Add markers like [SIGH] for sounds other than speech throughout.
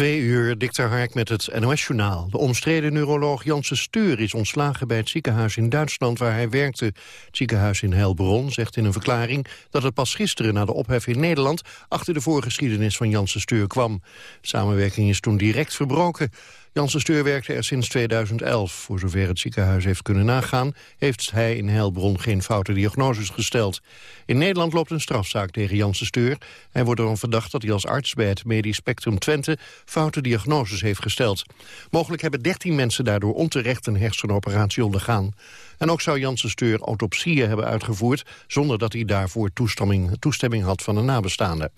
Twee uur, Dikter Hark met het NOS-journaal. De omstreden neuroloog Janssen Steur is ontslagen bij het ziekenhuis in Duitsland waar hij werkte. Het ziekenhuis in Heilbronn zegt in een verklaring dat het pas gisteren na de ophef in Nederland achter de voorgeschiedenis van Janssen Steur kwam. Samenwerking is toen direct verbroken. Janssen Steur werkte er sinds 2011. Voor zover het ziekenhuis heeft kunnen nagaan... heeft hij in Heilbron geen foute diagnoses gesteld. In Nederland loopt een strafzaak tegen Janssen Steur. Hij wordt ervan verdacht dat hij als arts bij het Medisch Spectrum Twente... foute diagnoses heeft gesteld. Mogelijk hebben 13 mensen daardoor onterecht een hersenoperatie ondergaan. En ook zou Janssen Steur autopsieën hebben uitgevoerd... zonder dat hij daarvoor toestemming, toestemming had van een nabestaande.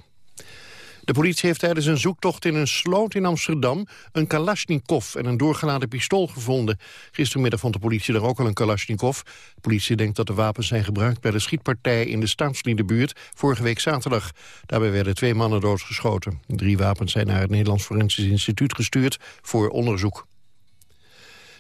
De politie heeft tijdens een zoektocht in een sloot in Amsterdam... een kalasjnikov en een doorgeladen pistool gevonden. Gistermiddag vond de politie er ook al een kalasjnikov. De politie denkt dat de wapens zijn gebruikt bij de schietpartij... in de Staatsliedenbuurt vorige week zaterdag. Daarbij werden twee mannen doodgeschoten. Drie wapens zijn naar het Nederlands Forensisch Instituut gestuurd... voor onderzoek.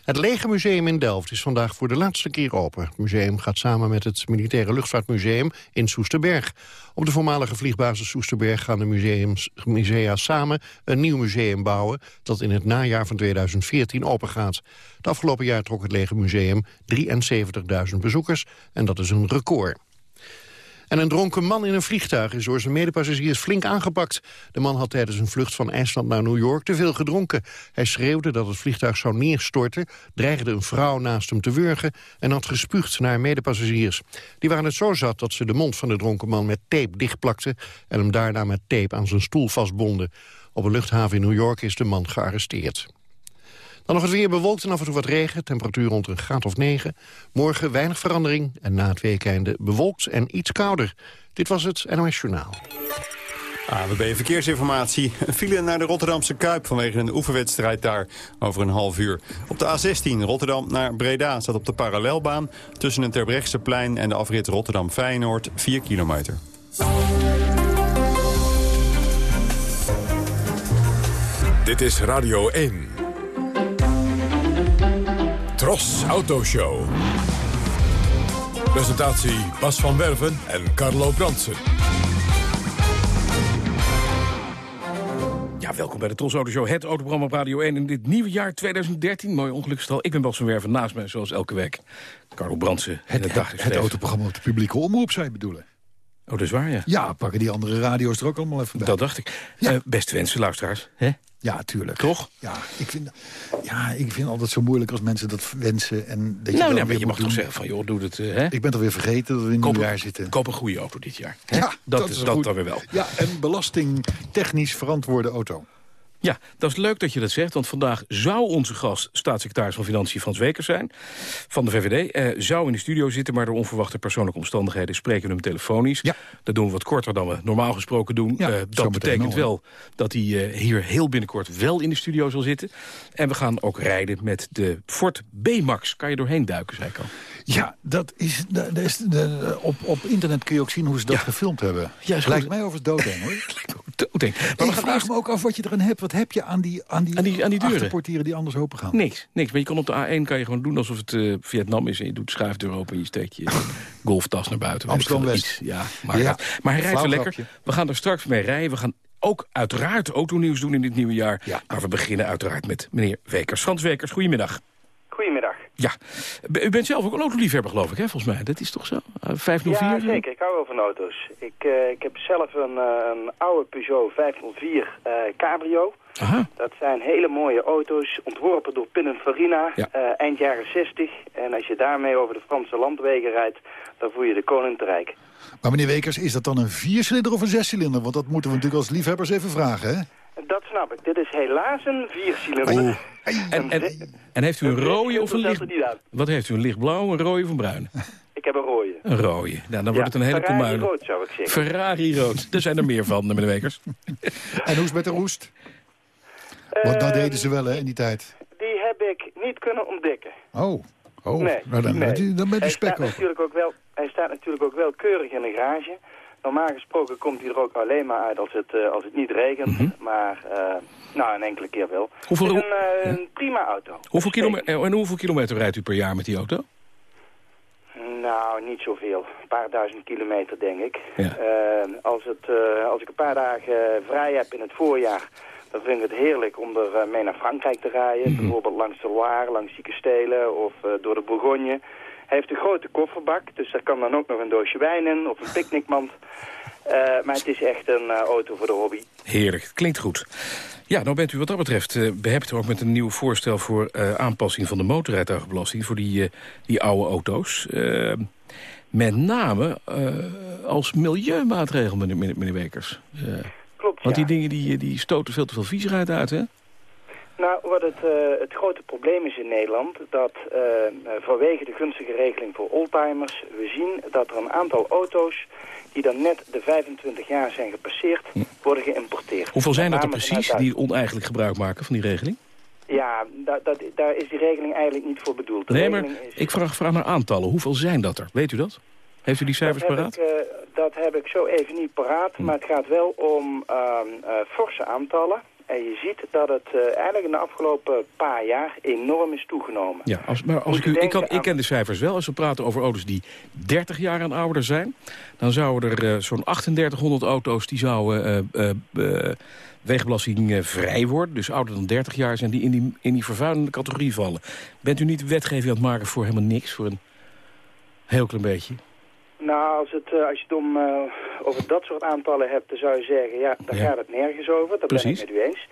Het Legermuseum in Delft is vandaag voor de laatste keer open. Het museum gaat samen met het Militaire Luchtvaartmuseum in Soesterberg. Op de voormalige vliegbasis Soesterberg gaan de musea samen een nieuw museum bouwen... dat in het najaar van 2014 open gaat. Het afgelopen jaar trok het Legermuseum 73.000 bezoekers en dat is een record. En een dronken man in een vliegtuig is door zijn medepassagiers flink aangepakt. De man had tijdens een vlucht van IJsland naar New York te veel gedronken. Hij schreeuwde dat het vliegtuig zou neerstorten, dreigde een vrouw naast hem te wurgen... en had gespuugd naar medepassagiers. Die waren het zo zat dat ze de mond van de dronken man met tape dichtplakten... en hem daarna met tape aan zijn stoel vastbonden. Op een luchthaven in New York is de man gearresteerd. Dan nog het weer bewolkt en af en toe wat regen. Temperatuur rond een graad of 9. Morgen weinig verandering en na het weekende bewolkt en iets kouder. Dit was het NOS Journaal. AWB Verkeersinformatie. Een file naar de Rotterdamse Kuip vanwege een oefenwedstrijd daar over een half uur. Op de A16 Rotterdam naar Breda staat op de parallelbaan... tussen het Terbrechtseplein en de afrit Rotterdam-Feyenoord 4 kilometer. Dit is Radio 1. Tros Autoshow. Presentatie Bas van Werven en Carlo Bransen. Ja, welkom bij de Tros Autoshow, het autoprogramma op Radio 1 in dit nieuwe jaar 2013. Mooi ongelukstal. Ik ben Bas van Werven, naast mij zoals elke week. Carlo Bransen. Het, het, het, het autoprogramma op de publieke omroep, zou je bedoelen. Oh, dat is waar, ja. Ja, pakken die andere radio's er ook allemaal even bij. Dat dacht ik. Ja. Uh, best wensen, luisteraars. Hè? Ja, tuurlijk. Toch? Ja ik, vind, ja, ik vind altijd zo moeilijk als mensen dat wensen. En dat je nou, nee, maar je mag doen. toch zeggen van, joh, doe het. Uh, hè? Ik ben toch weer vergeten dat we in koop, nieuwjaar zitten. Koop een goede auto dit jaar. Hè? Ja, dat, dat is, dat dan weer wel. Ja, en belastingtechnisch verantwoorde auto. Ja, dat is leuk dat je dat zegt, want vandaag zou onze gast... staatssecretaris van Financiën Frans Wekers zijn, van de VVD. Eh, zou in de studio zitten, maar door onverwachte persoonlijke omstandigheden... spreken we hem telefonisch. Ja. Dat doen we wat korter dan we normaal gesproken doen. Ja, uh, zo dat betekent wel dat hij uh, hier heel binnenkort wel in de studio zal zitten. En we gaan ook rijden met de Ford B-Max. Kan je doorheen duiken, zei ik al. Ja, dat is, dat is de, op, op internet kun je ook zien hoe ze dat Ja. gefilmd hebben. Ja, is Lijkt goed. mij over doodeng, hoor. [LAUGHS] Doodeng. Maar we ik gaan vraag eerst... me ook af wat je eraan hebt. Wat heb je aan die, aan die, Aan die- aan die deuren? achterportieren die anders open gaan? Niks, niks. Maar je kan op de A1 kan je gewoon doen alsof het eh, Vietnam is... en je doet de schuifdeur open en je steekt je [LAUGHS] golftas naar buiten. Amsterdam-West. Ja, maar, Ja. maar hij rijdt zo lekker. grapje. We gaan er straks mee rijden. We gaan ook uiteraard autonieuws doen in dit nieuwe jaar. Ja. Maar we beginnen uiteraard met meneer Wekers. Frans Wekers, goedemiddag. Goedemiddag. Ja, u bent zelf ook een autoliefhebber, geloof ik, hè, volgens mij. Dat is toch zo? Uh, 504? Ja, zeker. Ik hou wel van auto's. Ik, eh, ik heb zelf een, eh, een oude Peugeot 504 eh, Cabrio. Aha. Dat zijn hele mooie auto's, ontworpen door Pininfarina, Ja. eh, eind jaren 60. En als je daarmee over de Franse landwegen rijdt, dan voel je de koning te rijk. Maar meneer Wekers, is dat dan een viercilinder of een zescilinder? Want dat moeten we natuurlijk als liefhebbers even vragen, hè? Dat snap ik. Dit is helaas een viercilinder. En, en, en heeft u een rode of een licht... Wat heeft u, een lichtblauw, een rode of een bruine? [LAUGHS] Ik heb een rode. Een rode. Nou, dan wordt Ja, het een hele Ferrari commune. rood zou ik zeggen. Ferrari rood. [LAUGHS] Er zijn er meer van, meneer Wekers. [LAUGHS] En hoe is het met de roest? Want dat Eh, deden ze wel, hè, in die tijd. Die heb ik niet kunnen ontdekken. Oh, oh. Nee, nou, dan, nee. die, dan met die hij, spek staat ook. natuurlijk ook wel, hij staat natuurlijk ook wel keurig in de garage. Normaal gesproken komt hij er ook alleen maar uit als het, eh, als het niet regent. Maar, eh, nou, een enkele keer wel. Mhm. Hoeveel- het is een, eh, een prima auto. Hoeveel kilometer, en hoeveel kilometer rijdt u per jaar met die auto? Nou, niet zoveel. Een paar duizend kilometer, denk ik. Ja. Als, het, als ik een paar dagen vrij heb in het voorjaar... dan vind ik het heerlijk om er mee naar Frankrijk te rijden. Mhm. Bijvoorbeeld langs de Loire, langs die kastelen of door de Bourgogne. Hij heeft een grote kofferbak, dus daar kan dan ook nog een doosje wijn in of een picknickmand. Eh, maar het is echt een eh, auto voor de hobby. Heerlijk, klinkt goed. Ja, nou bent u wat dat betreft uh, behept ook met een nieuw voorstel... voor aanpassing van de motorrijtuigenbelasting voor die, die oude auto's. met name als milieumaatregel, meneer, meneer Wekers. Klopt, Want ja. die dingen die, die stoten veel te veel viezigheid uit, hè? Nou, wat het, het grote probleem is in Nederland... dat vanwege de gunstige regeling voor oldtimers... we zien dat er een aantal auto's die dan net de 25 jaar zijn gepasseerd, worden geïmporteerd. Hoeveel zijn dat er precies die oneigenlijk gebruik maken van die regeling? Ja, da, dat, daar is die regeling eigenlijk niet voor bedoeld. De nee, maar is... ik vraag, vraag naar aantallen. Hoeveel zijn dat er? Weet u dat? Heeft u die cijfers dat paraat? Ik, uh, dat heb ik zo even niet paraat, hm. maar het gaat wel om uh, uh, forse aantallen. En je ziet dat het uh, eigenlijk in de afgelopen paar jaar enorm is toegenomen. Ja, als, maar als ik, u, ik, kan, ik ken de cijfers wel. Als we praten over auto's die 30 jaar en ouder zijn... dan zouden er uh, zo'n 3800 auto's die zouden uh, wegenbelasting vrij worden. Dus ouder dan 30 jaar zijn die in die, in die vervuilende categorie vallen. Bent u niet wetgeving aan het maken voor helemaal niks? Voor een heel klein beetje? Nou, als, het, uh, als je het om, uh, over dat soort aantallen hebt, dan zou je zeggen, ja, daar ja. gaat het nergens over. Dat Precies. ben ik met u eens.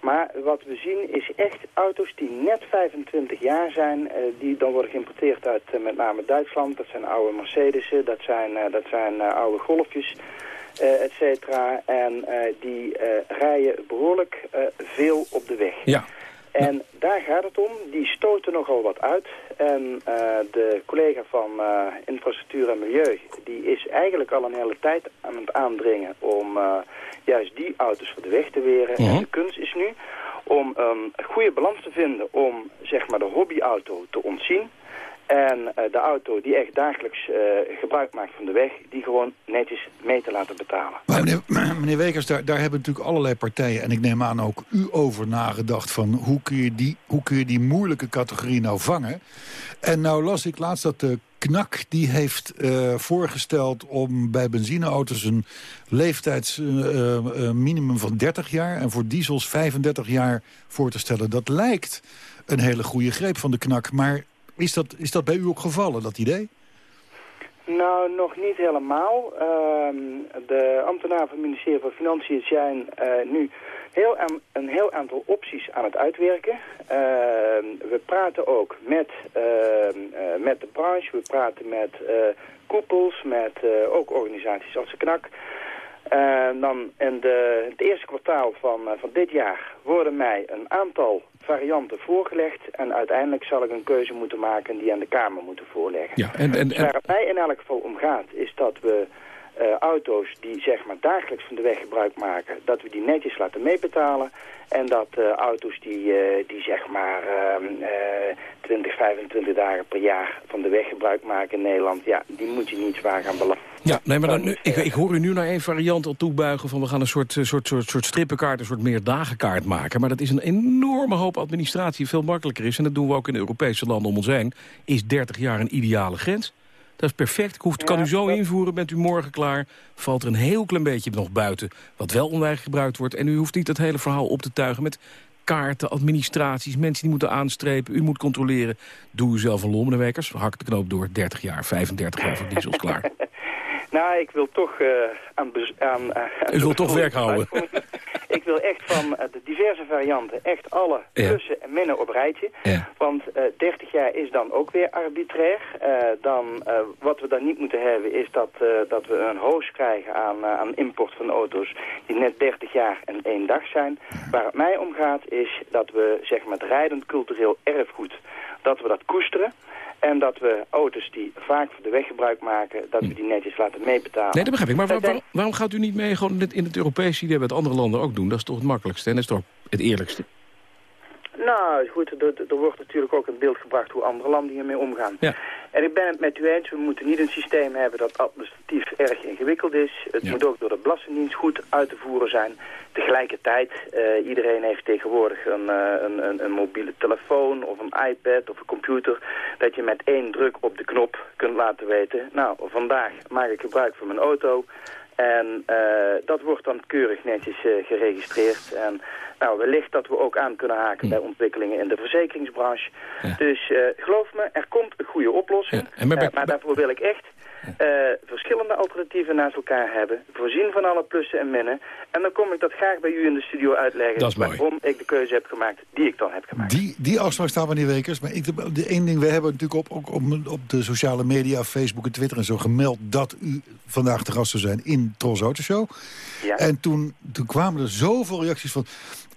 Maar wat we zien is echt auto's die net 25 jaar zijn, uh, die dan worden geïmporteerd uit met name Duitsland. Dat zijn oude Mercedes'en, dat zijn, dat zijn oude Golfjes, et cetera. En die rijden behoorlijk veel op de weg. Ja. En daar gaat het om. Die stoten nogal wat uit. En uh, de collega van uh, Infrastructuur en Milieu... die is eigenlijk al een hele tijd aan het aandringen... om uh, juist die auto's voor de weg te weren. En de kunst is nu om een goede balans te vinden... om zeg maar, de hobbyauto te ontzien... En uh, de auto die echt dagelijks uh, gebruik maakt van de weg... die gewoon netjes mee te laten betalen. Maar meneer, [CLEARS THROAT] meneer Wekers, daar, daar hebben natuurlijk allerlei partijen... en ik neem aan ook u over nagedacht van... hoe kun je die, hoe kun je die moeilijke categorie nou vangen? En nou las ik laatst dat de KNAK die heeft uh, voorgesteld... om bij benzineauto's een leeftijdsminimum van 30 jaar... en voor diesels 35 jaar voor te stellen. Dat lijkt een hele goede greep van de KNAK, maar... Is dat, is dat bij u ook gevallen, dat idee? Nou, nog niet helemaal. Uh, de ambtenaren van het ministerie van Financiën zijn uh, nu heel een heel aantal opties aan het uitwerken. Uh, we praten ook met, met de branche, we praten met koepels, met ook organisaties als de KNAK. Dan in de, het eerste kwartaal van, van dit jaar worden mij een aantal varianten voorgelegd. En uiteindelijk zal ik een keuze moeten maken die aan de Kamer moeten voorleggen. Ja, en, en, en... Waar het mij in elk geval om gaat is dat we uh, auto's die zeg maar dagelijks van de weg gebruik maken... dat we die netjes laten meebetalen. En dat uh, auto's die, uh, die zeg maar 20, 25 dagen per jaar van de weg gebruik maken in Nederland... ja, die moet je niet zwaar gaan belasten. Ja, nee, maar dan, nu, ik, ik hoor u nu naar één variant al toebuigen... van we gaan een soort, soort, soort, soort strippenkaart, een soort meerdagenkaart maken. Maar dat is een enorme hoop administratie die veel makkelijker is. En dat doen we ook in de Europese landen om ons heen. Is 30 jaar een ideale grens? Dat is perfect. Ik hoef, kan u zo invoeren, bent u morgen klaar. Valt er een heel klein beetje nog buiten, wat wel onwijs gebruikt wordt. En u hoeft niet het hele verhaal op te tuigen met kaarten, administraties, mensen die moeten aanstrepen. U moet controleren. Doe u zelf een lol, meneer. Hak de knoop door. 30 jaar, 35 jaar voor diesels klaar. [LAUGHS] Nou, ik wil toch uh, aan... aan, aan U wil toch werk houden? [LAUGHS] ik wil echt van uh, de diverse varianten echt alle Ja. plussen en minnen op rijtje. Ja. Want uh, 30 jaar is dan ook weer arbitrair. Uh, dan, wat we dan niet moeten hebben is dat, dat we een hoos krijgen aan, aan import van auto's die net 30 jaar en één dag zijn. Waar het mij om gaat is dat we zeg maar, het rijdend cultureel erfgoed, dat we dat koesteren. En dat we auto's die vaak van de weg gebruik maken, dat we die netjes laten meebetalen. Nee, dat begrijp ik. Maar waar- Dat waar- waarom gaat u niet mee gewoon in het, in het Europese idee wat andere landen ook doen? Dat is toch het makkelijkste en dat is toch het eerlijkste? Nou, goed, er, er wordt natuurlijk ook in beeld gebracht hoe andere landen hiermee omgaan. Ja. En ik ben het met u eens, we moeten niet een systeem hebben dat administratief erg ingewikkeld is. Het Ja. moet ook door de Belastingdienst goed uit te voeren zijn. Tegelijkertijd, eh, iedereen heeft tegenwoordig een, eh, een, een, een mobiele telefoon of een iPad of een computer. Dat je met één druk op de knop kunt laten weten, nou, vandaag maak ik gebruik van mijn auto. En dat wordt dan keurig netjes geregistreerd. En nou, wellicht dat we ook aan kunnen haken hm. bij ontwikkelingen in de verzekeringsbranche. Dus geloof me, er komt een goede oplossing. maar daarvoor wil ik echt verschillende alternatieven naast elkaar hebben. Voorzien van alle plussen en minnen. En dan kom ik dat graag bij u in de studio uitleggen. waarom ik de keuze heb gemaakt die ik dan heb gemaakt. Die, die afspraak staat meneer Wekers. Maar ik, de één ding, we hebben natuurlijk op, ook op, op de sociale media, Facebook en Twitter en zo gemeld... dat u vandaag de gast zou zijn in Tros Autoshow. Ja. En toen, toen kwamen er zoveel reacties van...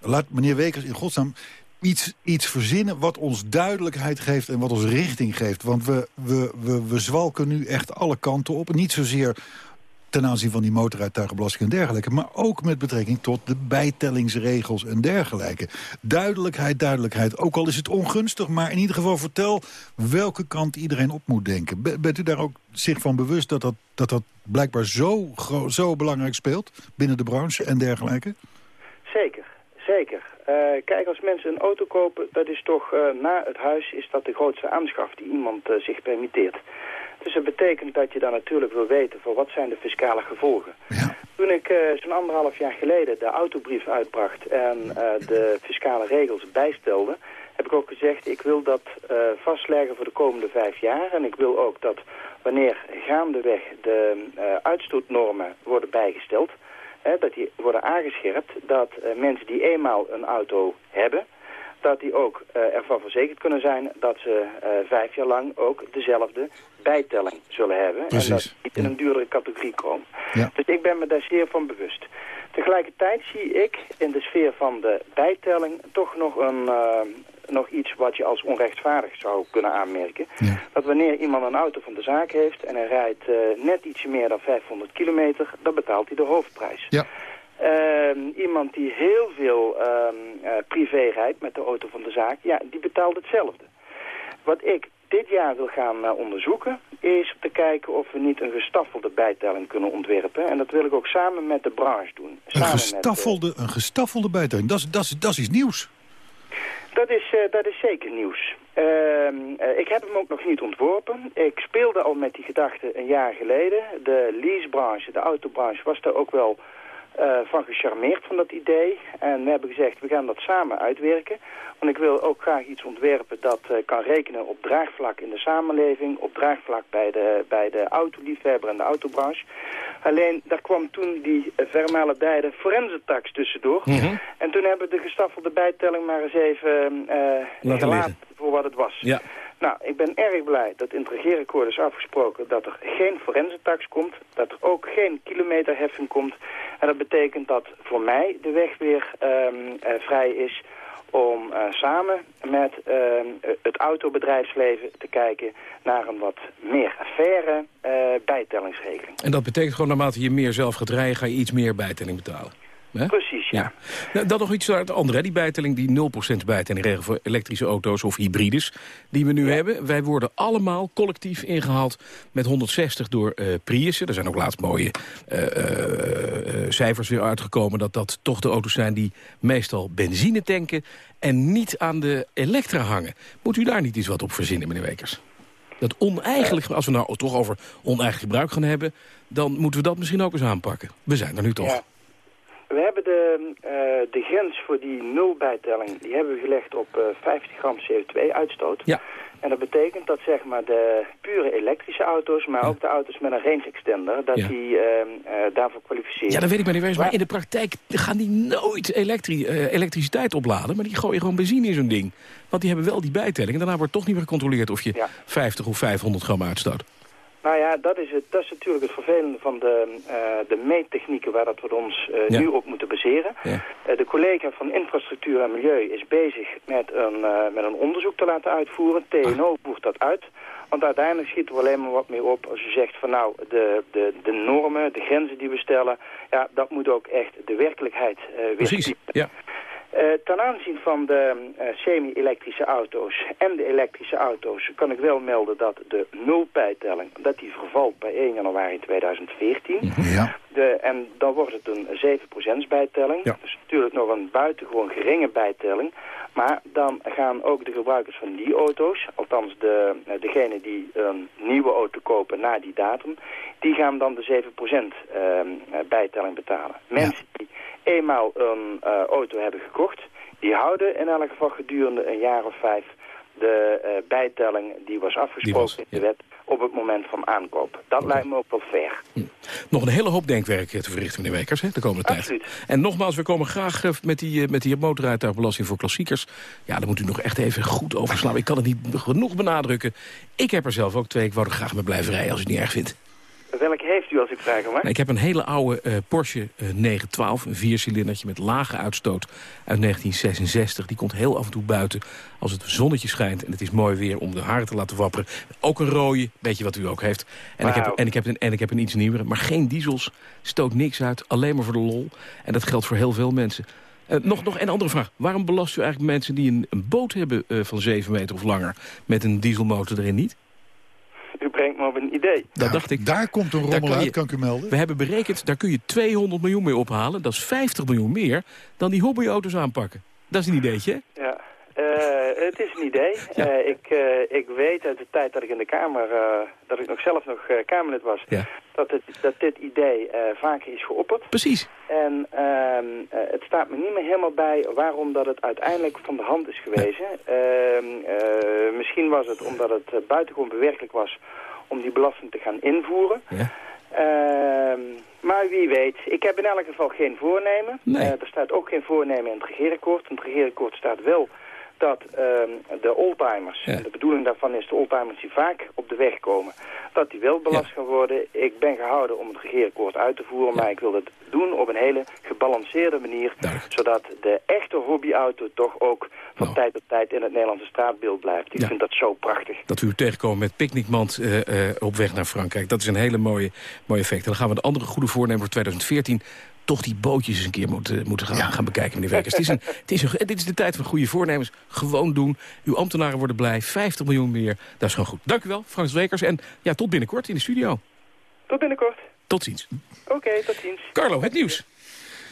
laat meneer Wekers in godsnaam iets, iets verzinnen wat ons duidelijkheid geeft en wat ons richting geeft. Want we, we, we, we zwalken nu echt alle kanten op. Niet zozeer ten aanzien van die motoruituigenbelasting en dergelijke... maar ook met betrekking tot de bijtellingsregels en dergelijke. Duidelijkheid, duidelijkheid. Ook al is het ongunstig, maar in ieder geval vertel... welke kant iedereen op moet denken. Bent u daar ook zich van bewust dat dat, dat, dat blijkbaar zo, zo belangrijk speelt... binnen de branche en dergelijke? Zeker, zeker. Uh, kijk, als mensen een auto kopen, dat is toch uh, na het huis is dat de grootste aanschaf die iemand uh, zich permitteert. Dus dat betekent dat je dan natuurlijk wil weten voor wat zijn de fiscale gevolgen. Ja. Toen ik zo'n anderhalf jaar geleden de autobrief uitbracht en de fiscale regels bijstelde, heb ik ook gezegd ik wil dat vastleggen voor de komende vijf jaar. En ik wil ook dat wanneer gaandeweg de uitstootnormen worden bijgesteld, dat die worden aangescherpt dat uh, mensen die eenmaal een auto hebben, dat die ook uh, ervan verzekerd kunnen zijn dat ze uh, vijf jaar lang ook dezelfde bijtelling zullen hebben. Precies. En dat ze niet in een duurdere categorie komen. Ja. Dus ik ben me daar zeer van bewust. Tegelijkertijd zie ik in de sfeer van de bijtelling toch nog een, nog iets wat je als onrechtvaardig zou kunnen aanmerken. Dat wanneer iemand een auto van de zaak heeft en hij rijdt uh, net ietsje meer dan 500 kilometer, dan betaalt hij de hoofdprijs. Ja. Uh, iemand die heel veel uh, privé rijdt met de auto van de zaak, ja, die betaalt hetzelfde. Wat ik dit jaar wil gaan uh, onderzoeken, is te kijken of we niet een gestaffelde bijtelling kunnen ontwerpen. En dat wil ik ook samen met de branche doen. Samen een, gestaffelde, met, een gestaffelde bijtelling, dat is, dat, is, dat is iets nieuws. Dat is, uh, dat is zeker nieuws. Uh, uh, ik heb hem ook nog niet ontworpen. Ik speelde al met die gedachte een jaar geleden. De leasebranche, de autobranche, was daar ook wel uh, van gecharmeerd van dat idee. En we hebben gezegd, we gaan dat samen uitwerken. Want ik wil ook graag iets ontwerpen dat kan rekenen op draagvlak in de samenleving, op draagvlak bij de, bij de autoliefhebber en de autobranche. Alleen, daar kwam toen die uh, vermalen forensentax tussendoor. Mm En toen hebben we de gestaffelde bijtelling maar eens even uh, gelaten voor wat het was. Ja. Nou, ik ben erg blij dat in het regeerakkoord is afgesproken dat er geen forensentax komt, dat er ook geen kilometerheffing komt. En dat betekent dat voor mij de weg weer um, uh, vrij is om uh, samen met uh, het autobedrijfsleven te kijken naar een wat meer faire uh, bijtellingsregeling. En dat betekent gewoon naarmate je meer zelf gaat rijden, ga je iets meer bijtelling betalen? Precies, ja. Nou, dan nog iets naar het andere, die bijtelling, die 0% bijtelling regel voor elektrische auto's of hybrides die we nu hebben. Wij worden allemaal collectief ingehaald met 160 door uh, Priussen. Er zijn ook laatst mooie uh, uh, cijfers weer uitgekomen dat dat toch de auto's zijn die meestal benzine tanken en niet aan de elektra hangen. Moet u daar niet iets wat op verzinnen, meneer Wekers? Dat oneigenlijk, als we nou toch over oneigen gebruik gaan hebben... dan moeten we dat misschien ook eens aanpakken. We zijn er nu toch. Ja. We hebben de, uh, de grens voor die nulbijtelling, die hebben we gelegd op uh, eh, 50 gram CO2-uitstoot. Ja. En dat betekent dat zeg maar de pure elektrische auto's, maar ook de auto's met een range extender, dat die uh, daarvoor kwalificeren. Ja, dat weet ik maar niet eens. Maar in de praktijk gaan die nooit elektri elektriciteit opladen, maar die gooien gewoon benzine in zo'n ding. Want die hebben wel die bijtelling en daarna wordt toch niet meer gecontroleerd of je 50 of 500 gram uitstoot. Nou ja, dat is, het, dat is natuurlijk het vervelende van de, uh, de meettechnieken waar dat we ons uh, nu op moeten baseren. Ja. Uh, de collega van Infrastructuur en Milieu is bezig met een, met een onderzoek te laten uitvoeren. TNO ah. voert dat uit. Want uiteindelijk schiet er alleen maar wat meer op als je zegt van nou, de, de, de normen, de grenzen die we stellen, ja, dat moet ook echt de werkelijkheid uh, Precies, ja. Uh, ten aanzien van de uh, semi-elektrische auto's en de elektrische auto's kan ik wel melden dat de nulbijtelling dat die vervalt bij 1 januari 2014. Mhm. Ja. De, en dan wordt het een 7% bijtelling. Ja. Dus natuurlijk nog een buitengewoon geringe bijtelling. Maar dan gaan ook de gebruikers van die auto's, althans de, uh, degene die een nieuwe auto kopen na die datum, die gaan dan de 7% uh, bijtelling betalen. Mensen die eenmaal een uh, auto hebben gekocht, die houden in elk geval gedurende een jaar of vijf de uh, bijtelling die was afgesproken was, in de wet op het moment van aankoop. Dat lijkt me ook wel fair. Hm. Nog een hele hoop denkwerk te verrichten, meneer Wekers, hè, de komende Absoluut. tijd. En nogmaals, we komen graag uh, met die, met die motorrijtuigbelasting voor klassiekers. Ja, daar moet u nog echt even goed over slaan. Ik kan het niet genoeg benadrukken. Ik heb er zelf ook twee. Ik wou er graag mee blijven rijden als u het niet erg vindt. Welke heeft u als ik vragen mag? Ik heb een hele oude uh, Porsche uh, 912, een viercilindertje met lage uitstoot uit 1966. Die komt heel af en toe buiten als het zonnetje schijnt. En het is mooi weer om de haren te laten wapperen. Ook een rode, weet je wat u ook heeft. En, wow. ik, heb, en, ik, heb een, en ik heb een iets nieuwere, maar geen diesels. Stoot niks uit, alleen maar voor de lol. En dat geldt voor heel veel mensen. Uh, nog, nog een andere vraag. Waarom belast u eigenlijk mensen die een, een boot hebben uh, van 7 meter of langer... met een dieselmotor erin niet? U brengt me op een idee. Dat dacht ik. Daar komt een rommel kan uit, je, kan ik u melden. We hebben berekend, daar kun je 200 miljoen mee ophalen. Dat is 50 miljoen meer dan die hobbyauto's aanpakken. Dat is een ideetje, hè? Ja. Uh, het is een idee. Ja. Uh, ik, uh, ik weet uit de tijd dat ik in de Kamer, dat ik nog zelf nog Kamerlid was, ja. dat, het, dat dit idee vaker is geopperd. Precies. En ehm, het staat me niet meer helemaal bij waarom dat het uiteindelijk van de hand is gewezen. Ja. misschien was het omdat het buitengewoon bewerkelijk was om die belasting te gaan invoeren. Ja. Uh, maar wie weet. Ik heb in elk geval geen voornemen. Nee. Uh, er staat ook geen voornemen in het regeerakkoord. In het regeerakkoord staat wel dat uh, de oldtimers, Ja. de bedoeling daarvan is de oldtimers die vaak op de weg komen, dat die wel belast Ja. gaan worden. Ik ben gehouden om het regeerakkoord uit te voeren, maar ik wil het doen op een hele gebalanceerde manier, Duidelijk. zodat de echte hobbyauto toch ook van Nou. tijd tot tijd in het Nederlandse straatbeeld blijft. Ik vind dat zo prachtig. Dat we u tegenkomen met picknickmand eh, eh, op weg naar Frankrijk. Dat is een hele mooie, mooie effect. En dan gaan we de andere goede voornemen voor 2014 toch die bootjes eens een keer moeten, moeten gaan, gaan bekijken, meneer Werkers. Het is een, [LAUGHS] het is een, dit is de tijd van goede voornemens. Gewoon doen. Uw ambtenaren worden blij. 50 miljoen meer. Dat is gewoon goed. Dank u wel, Frans Wekers. En ja, tot binnenkort in de studio. Tot binnenkort. Tot ziens. Oké, tot ziens. Carlo, het nieuws.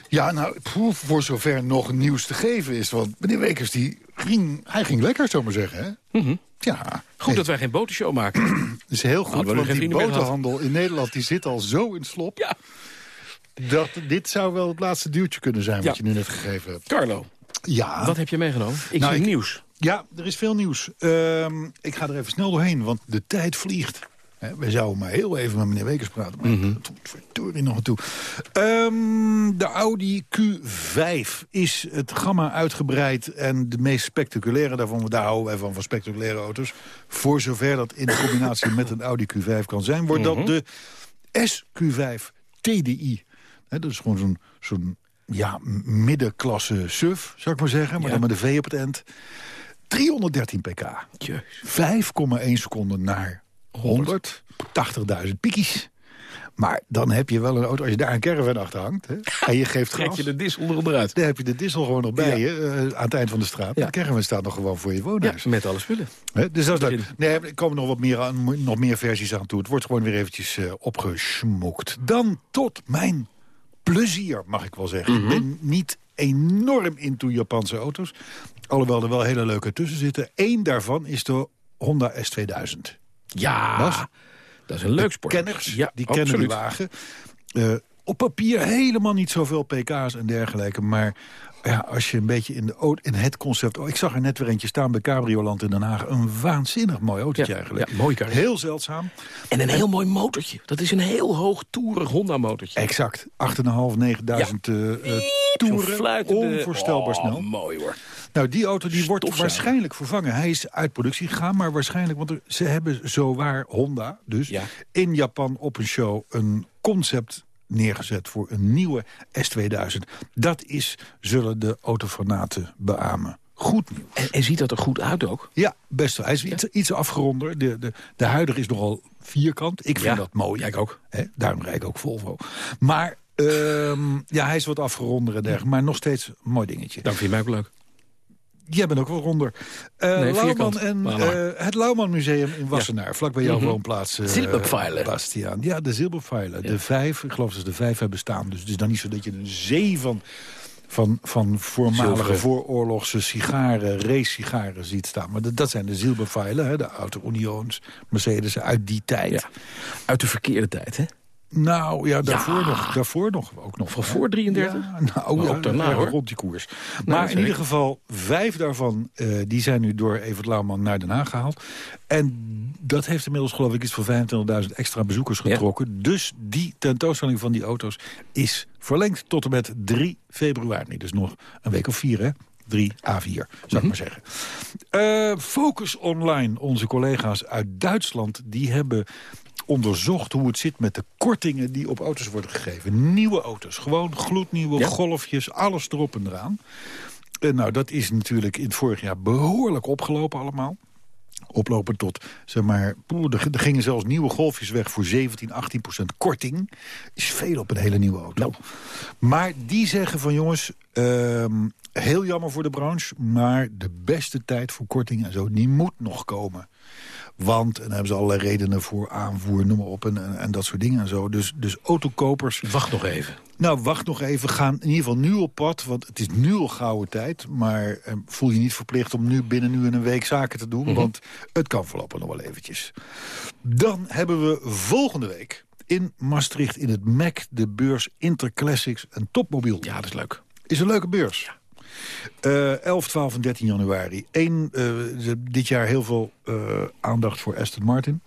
Ja, nou, voor zover nog nieuws te geven is. Want meneer Wekers, die ging, hij ging lekker, zou maar zeggen. Hè? Mhm. Ja, Goed dat wij geen botenshow maken. [CLEARS THROAT] dat is heel goed, want geen die botenhandel in Nederland die zit al zo in slop... Ja. Dat dit zou wel het laatste duwtje kunnen zijn wat je nu net gegeven hebt. Carlo, Ja, wat heb je meegenomen? Ik Nou, zie ik- nieuws. ja er is veel nieuws. Ehm, ik ga er even snel doorheen, want de tijd vliegt. We zouden maar heel even met meneer Wekers praten. Maar Mhm. dat komt verdorie nog naartoe. Ehm, de Audi Q5 is het gamma uitgebreid. En de meest spectaculaire daarvan, daar houden wij van, van spectaculaire auto's. Voor zover dat in combinatie met een Audi Q5 kan zijn... wordt Mhm. dat de SQ5 TDI. Hè, dat is gewoon zo'n zo'n ja, middenklasse SUV, zou ik maar zeggen. Maar Ja. dan met een V op het eind. 313 pk. Jezus. 5,1 seconden naar 100. 80.000 piekjes. Maar dan heb je wel een auto, als je daar een caravan achter hangt... Hè, [LAUGHS] en je geeft Trek gas, je de dissel eronderuit. dan heb je de dissel gewoon nog bij Ja. je... eh, aan het eind van de straat. Ja. De caravan staat nog gewoon voor je Ja, woonhuis. met alle spullen. Hè, dus dat is leuk. Nee, er komen nog wat meer, aan, nog meer versies aan toe. Het wordt gewoon weer eventjes eh opgesmokt. Dan tot mijn plezier, mag ik wel zeggen. Mhm. Ik ben niet enorm into Japanse auto's. Alhoewel er wel hele leuke tussen zitten. Eén daarvan is de Honda S2000. Ja, Bas? dat is een leuk sport. Kenners, ja, die kennen die wagen. Eh, op papier helemaal niet zoveel pk's en dergelijke. Maar ja, als je een beetje in, de, in het concept... Oh, ik zag er net weer eentje staan bij Cabrioland in Den Haag. Een waanzinnig mooi autootje Ja, eigenlijk. ja, mooi kar. Heel zeldzaam. En een heel mooi motortje. Dat is een heel hoog toerig Honda-motortje. Exact. 8.500, 9000 eh, eh, Zo'n toeren. fluitende- Onvoorstelbaar Oh, snel. mooi hoor. Nou, die auto die wordt waarschijnlijk vervangen. Hij is uit productie gegaan, maar waarschijnlijk... want er- ze hebben zowaar Honda dus Ja. in Japan op een show... een concept neergezet voor een nieuwe S2000. Dat is, zullen de autofanaten beamen. Goed nieuws. En, en ziet dat er goed uit ook? Ja, best wel. Hij is iets, iets afgeronder. De, de, de huidige is nogal vierkant. Ik vind Ja, dat mooi. ik ook. Hè, daarom rijd ik ook Volvo. Maar ehm, ja, hij is wat afgeronder en dergelijke. Maar nog steeds een mooi dingetje. Dat vind je mij ook leuk. Jij bent ook wel ronder. Eh Nee, Lauwman en eh, het Lauwman Museum in Wassenaar. Vlak bij jouw Mhm. woonplaats. Zilberpfeilen. Bastiaan. Ja, de zilberpfeilen. De vijf. Ik geloof dat ze de vijf hebben staan. Dus het is dan niet zo dat je een zee van, van, van voormalige Zilveren. vooroorlogse sigaren, race-sigaren ziet staan. Maar dat, dat zijn de zilberpfeilen. De Auto Unions, Mercedes uit die tijd. Ja. Uit de verkeerde tijd, hè? Nou, ja, daarvoor, Ja. Nog, daarvoor nog ook nog. Van voor 33? Ja, nou, Maar ja, ook daarna, hoor. rond die koers. maar in ieder geval, vijf daarvan... eh, die zijn nu door Evert Lauwman naar Den Haag gehaald. En dat heeft inmiddels geloof ik iets van 25.000 extra bezoekers Ja. getrokken. Dus die tentoonstelling van die auto's is verlengd tot en met 3 februari. Dus nog een week of vier, hè? 3 A4, zou Mhm. ik maar zeggen. Eh, Focus Online, onze collega's uit Duitsland... die hebben onderzocht hoe het zit met de kortingen die op auto's worden gegeven. Nieuwe auto's, gewoon gloednieuwe Ja. golfjes, alles erop en eraan. Eh, nou, dat is natuurlijk in het vorig jaar behoorlijk opgelopen allemaal. Oplopen tot, zeg maar, er, er gingen zelfs nieuwe golfjes weg voor 17, 18 procent korting. Is veel op een hele nieuwe auto. Nou. Maar die zeggen van jongens, ehm, heel jammer voor de branche... maar de beste tijd voor korting en zo, die moet nog komen. Want, en daar hebben ze allerlei redenen voor aanvoer, noem maar op... en, en, en dat soort dingen en zo. Dus, dus autokopers Wacht nog even. nou, wacht nog even. Gaan in ieder geval nu op pad. Want het is nu al gouden tijd. Maar eh, voel je niet verplicht om nu binnen nu en een week zaken te doen. Want het kan voorlopig nog wel eventjes. Dan hebben we volgende week in Maastricht in het MEC... de beurs Interclassics en Topmobiel. Ja, dat is leuk. Is een leuke beurs. Eh 11, 12 en 13 januari. Eén, eh, dit jaar heel veel eh, aandacht voor Aston Martin.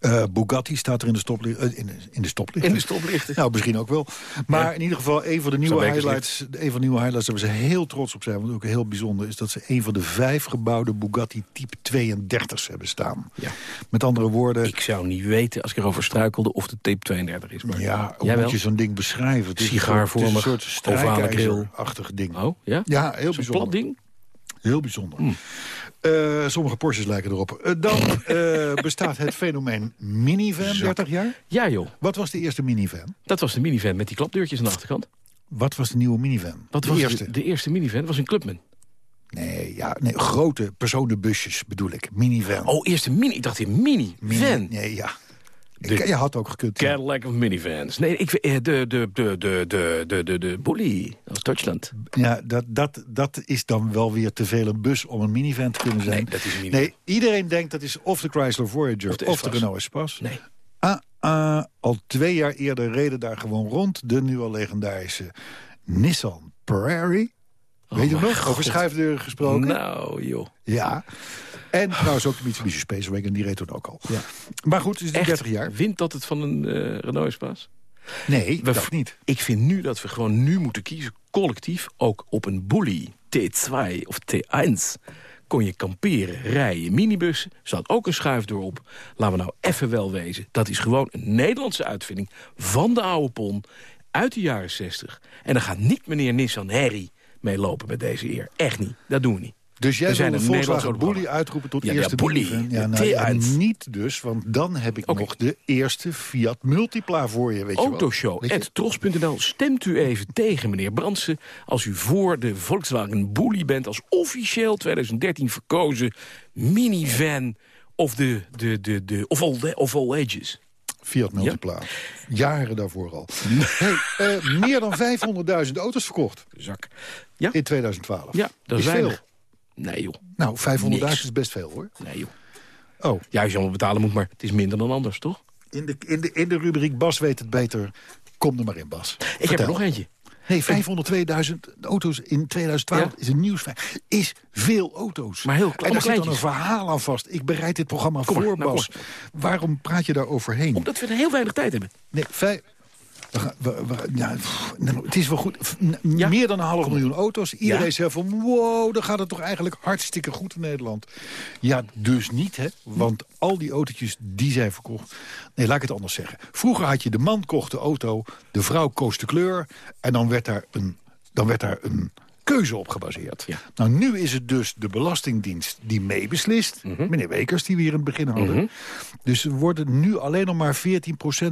Eh, Bugatti staat er in de, stopli eh, in de, in de stoplichten. In de stoplichten. Nou, misschien ook wel. Maar in ieder geval, een van de nieuwe highlights... een van de nieuwe highlights waar we ze heel trots op zijn... wat ook heel bijzonder is... dat ze een van de vijf gebouwde Bugatti Type 32's hebben staan. Ja. Met andere woorden... Ik zou niet weten, als ik erover struikelde, of de tape 32 is. Maar ja, hoe moet wel? je zo'n ding beschrijven? Het is een soort- Sigaarvormig, een strijkijzerachtig ding. Oh, ja? Ja, heel Zo'n bijzonder. plat ding? Heel bijzonder. Hmm. Eh, sommige Porsches lijken erop. Eh, dan eh, [LAUGHS] bestaat het fenomeen minivan 30 jaar. Ja, joh. Wat was de eerste minivan? Dat was de minivan met die klapdeurtjes aan de achterkant. Wat was de nieuwe minivan? Wat de was eerste? De, de eerste minivan was een Clubman. Nee, ja, nee, grote personenbusjes bedoel ik. Minivan. Oh, eerste mini. Ik dacht in mini. Mini- Van. Nee, ja. Je had ook gekund. Cadillac of minivans. Nee, ik, eh, de, de, de, de, de, de, de bully of Deutschland. Ja, dat, dat, dat is dan wel weer te veel een bus om een minivan te kunnen zijn. Nee, dat is een minivan. Nee, iedereen denkt dat is of de Chrysler Voyager of de, Renault Espace. Nee. Ah, ah, al twee jaar eerder reden daar gewoon rond de nu al legendarische Nissan Prairie. Weet oh je nog? Over schuifdeuren gesproken. Nou, joh. Ja. En trouwens ook de Mitsubishi Space Wagon, die reed toen ook al. Maar goed, is die Echt, 30 jaar. wint dat het van een eh Renault Espas? Nee, We- dat niet. Ik vind nu dat we gewoon nu moeten kiezen, collectief, ook op een Bully T2 of T1. Kon je kamperen, rijden, minibussen, zat ook een schuifdeur op. Laten we nou even wel wezen. Dat is gewoon een Nederlandse uitvinding van de oude pon uit de jaren 60. En dan gaat niet meneer Nissan Harry meelopen met deze eer. Echt niet. Dat doen we niet. Dus jij wil de Volkswagen Bully uitroepen tot Ja, ja, eerste de Ja, nou, ja, T1. niet dus, want dan heb ik nog de eerste Fiat Multipla voor je, weet. Autoshow tros.nl. Stemt u even tegen meneer Brandsen... als u voor de Volkswagen Bully bent... als officieel 2013 verkozen minivan of, de, de, de, de, of, all, of all ages. Fiat Multipla. Jaren daarvoor al. hey, eh, meer dan 500.000 auto's verkocht Zak. in 2012. Ja, dat is is veel. Nee joh, Nou, 500.000 Niks. is best veel, hoor. nee joh. Oh, als je allemaal betalen moet, maar het is minder dan anders, toch? in de, in de, in de rubriek Bas weet het beter. Kom er maar in, Bas. Ik heb er nog eentje. Nee, 502.000 auto's in 2012 Ja. is een nieuwsfeit. Is veel auto's. Maar heel- en daar zit dan een verhaal aan vast. Ik bereid dit programma Kom maar, voor, nou, Bas. Waarom praat je daar overheen? Omdat we er heel weinig tijd hebben. Nee. We gaan, we, we- ja, pff, nou, het is wel goed. F- n- Ja. Meer dan een half miljoen auto's. Iedereen Ja. zegt van, wow, dan gaat het toch eigenlijk hartstikke goed in Nederland. Ja, dus niet, hè. Want al die autootjes, die zijn verkocht. Nee, laat ik het anders zeggen. Vroeger had je de man kocht de auto, de vrouw koos de kleur... en dan werd daar een, dan werd daar een keuze op gebaseerd. Ja. Nou, nu is het dus de Belastingdienst die meebeslist. Mhm. Meneer Wekers, die we hier in het begin hadden. Dus er worden nu alleen nog maar 14%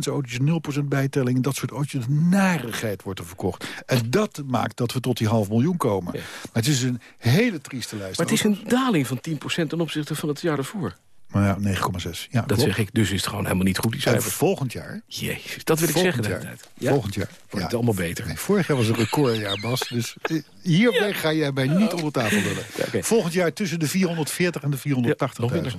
autootjes, 0% bijtelling... dat soort autootjes, narigheid wordt er verkocht. En dat maakt dat we tot die half miljoen komen. Ja. Maar het is een hele trieste lijst. Maar het is een daling van 10% ten opzichte van het jaar daarvoor. Maar ja, 9,6. Ja, Dat zeg ik, dus is het gewoon helemaal niet goed, die En cijfers. volgend jaar... Jezus, dat wil ik zeggen de jaar, tijd. Ja? Volgend jaar. Wordt ja. het allemaal beter. Nee, vorig jaar was een recordjaar, Bas. Dus eh, hierbij ga jij mij niet onder tafel willen. Ja, oké. Volgend jaar tussen de 440 en de 480.000. Ja, nog minder.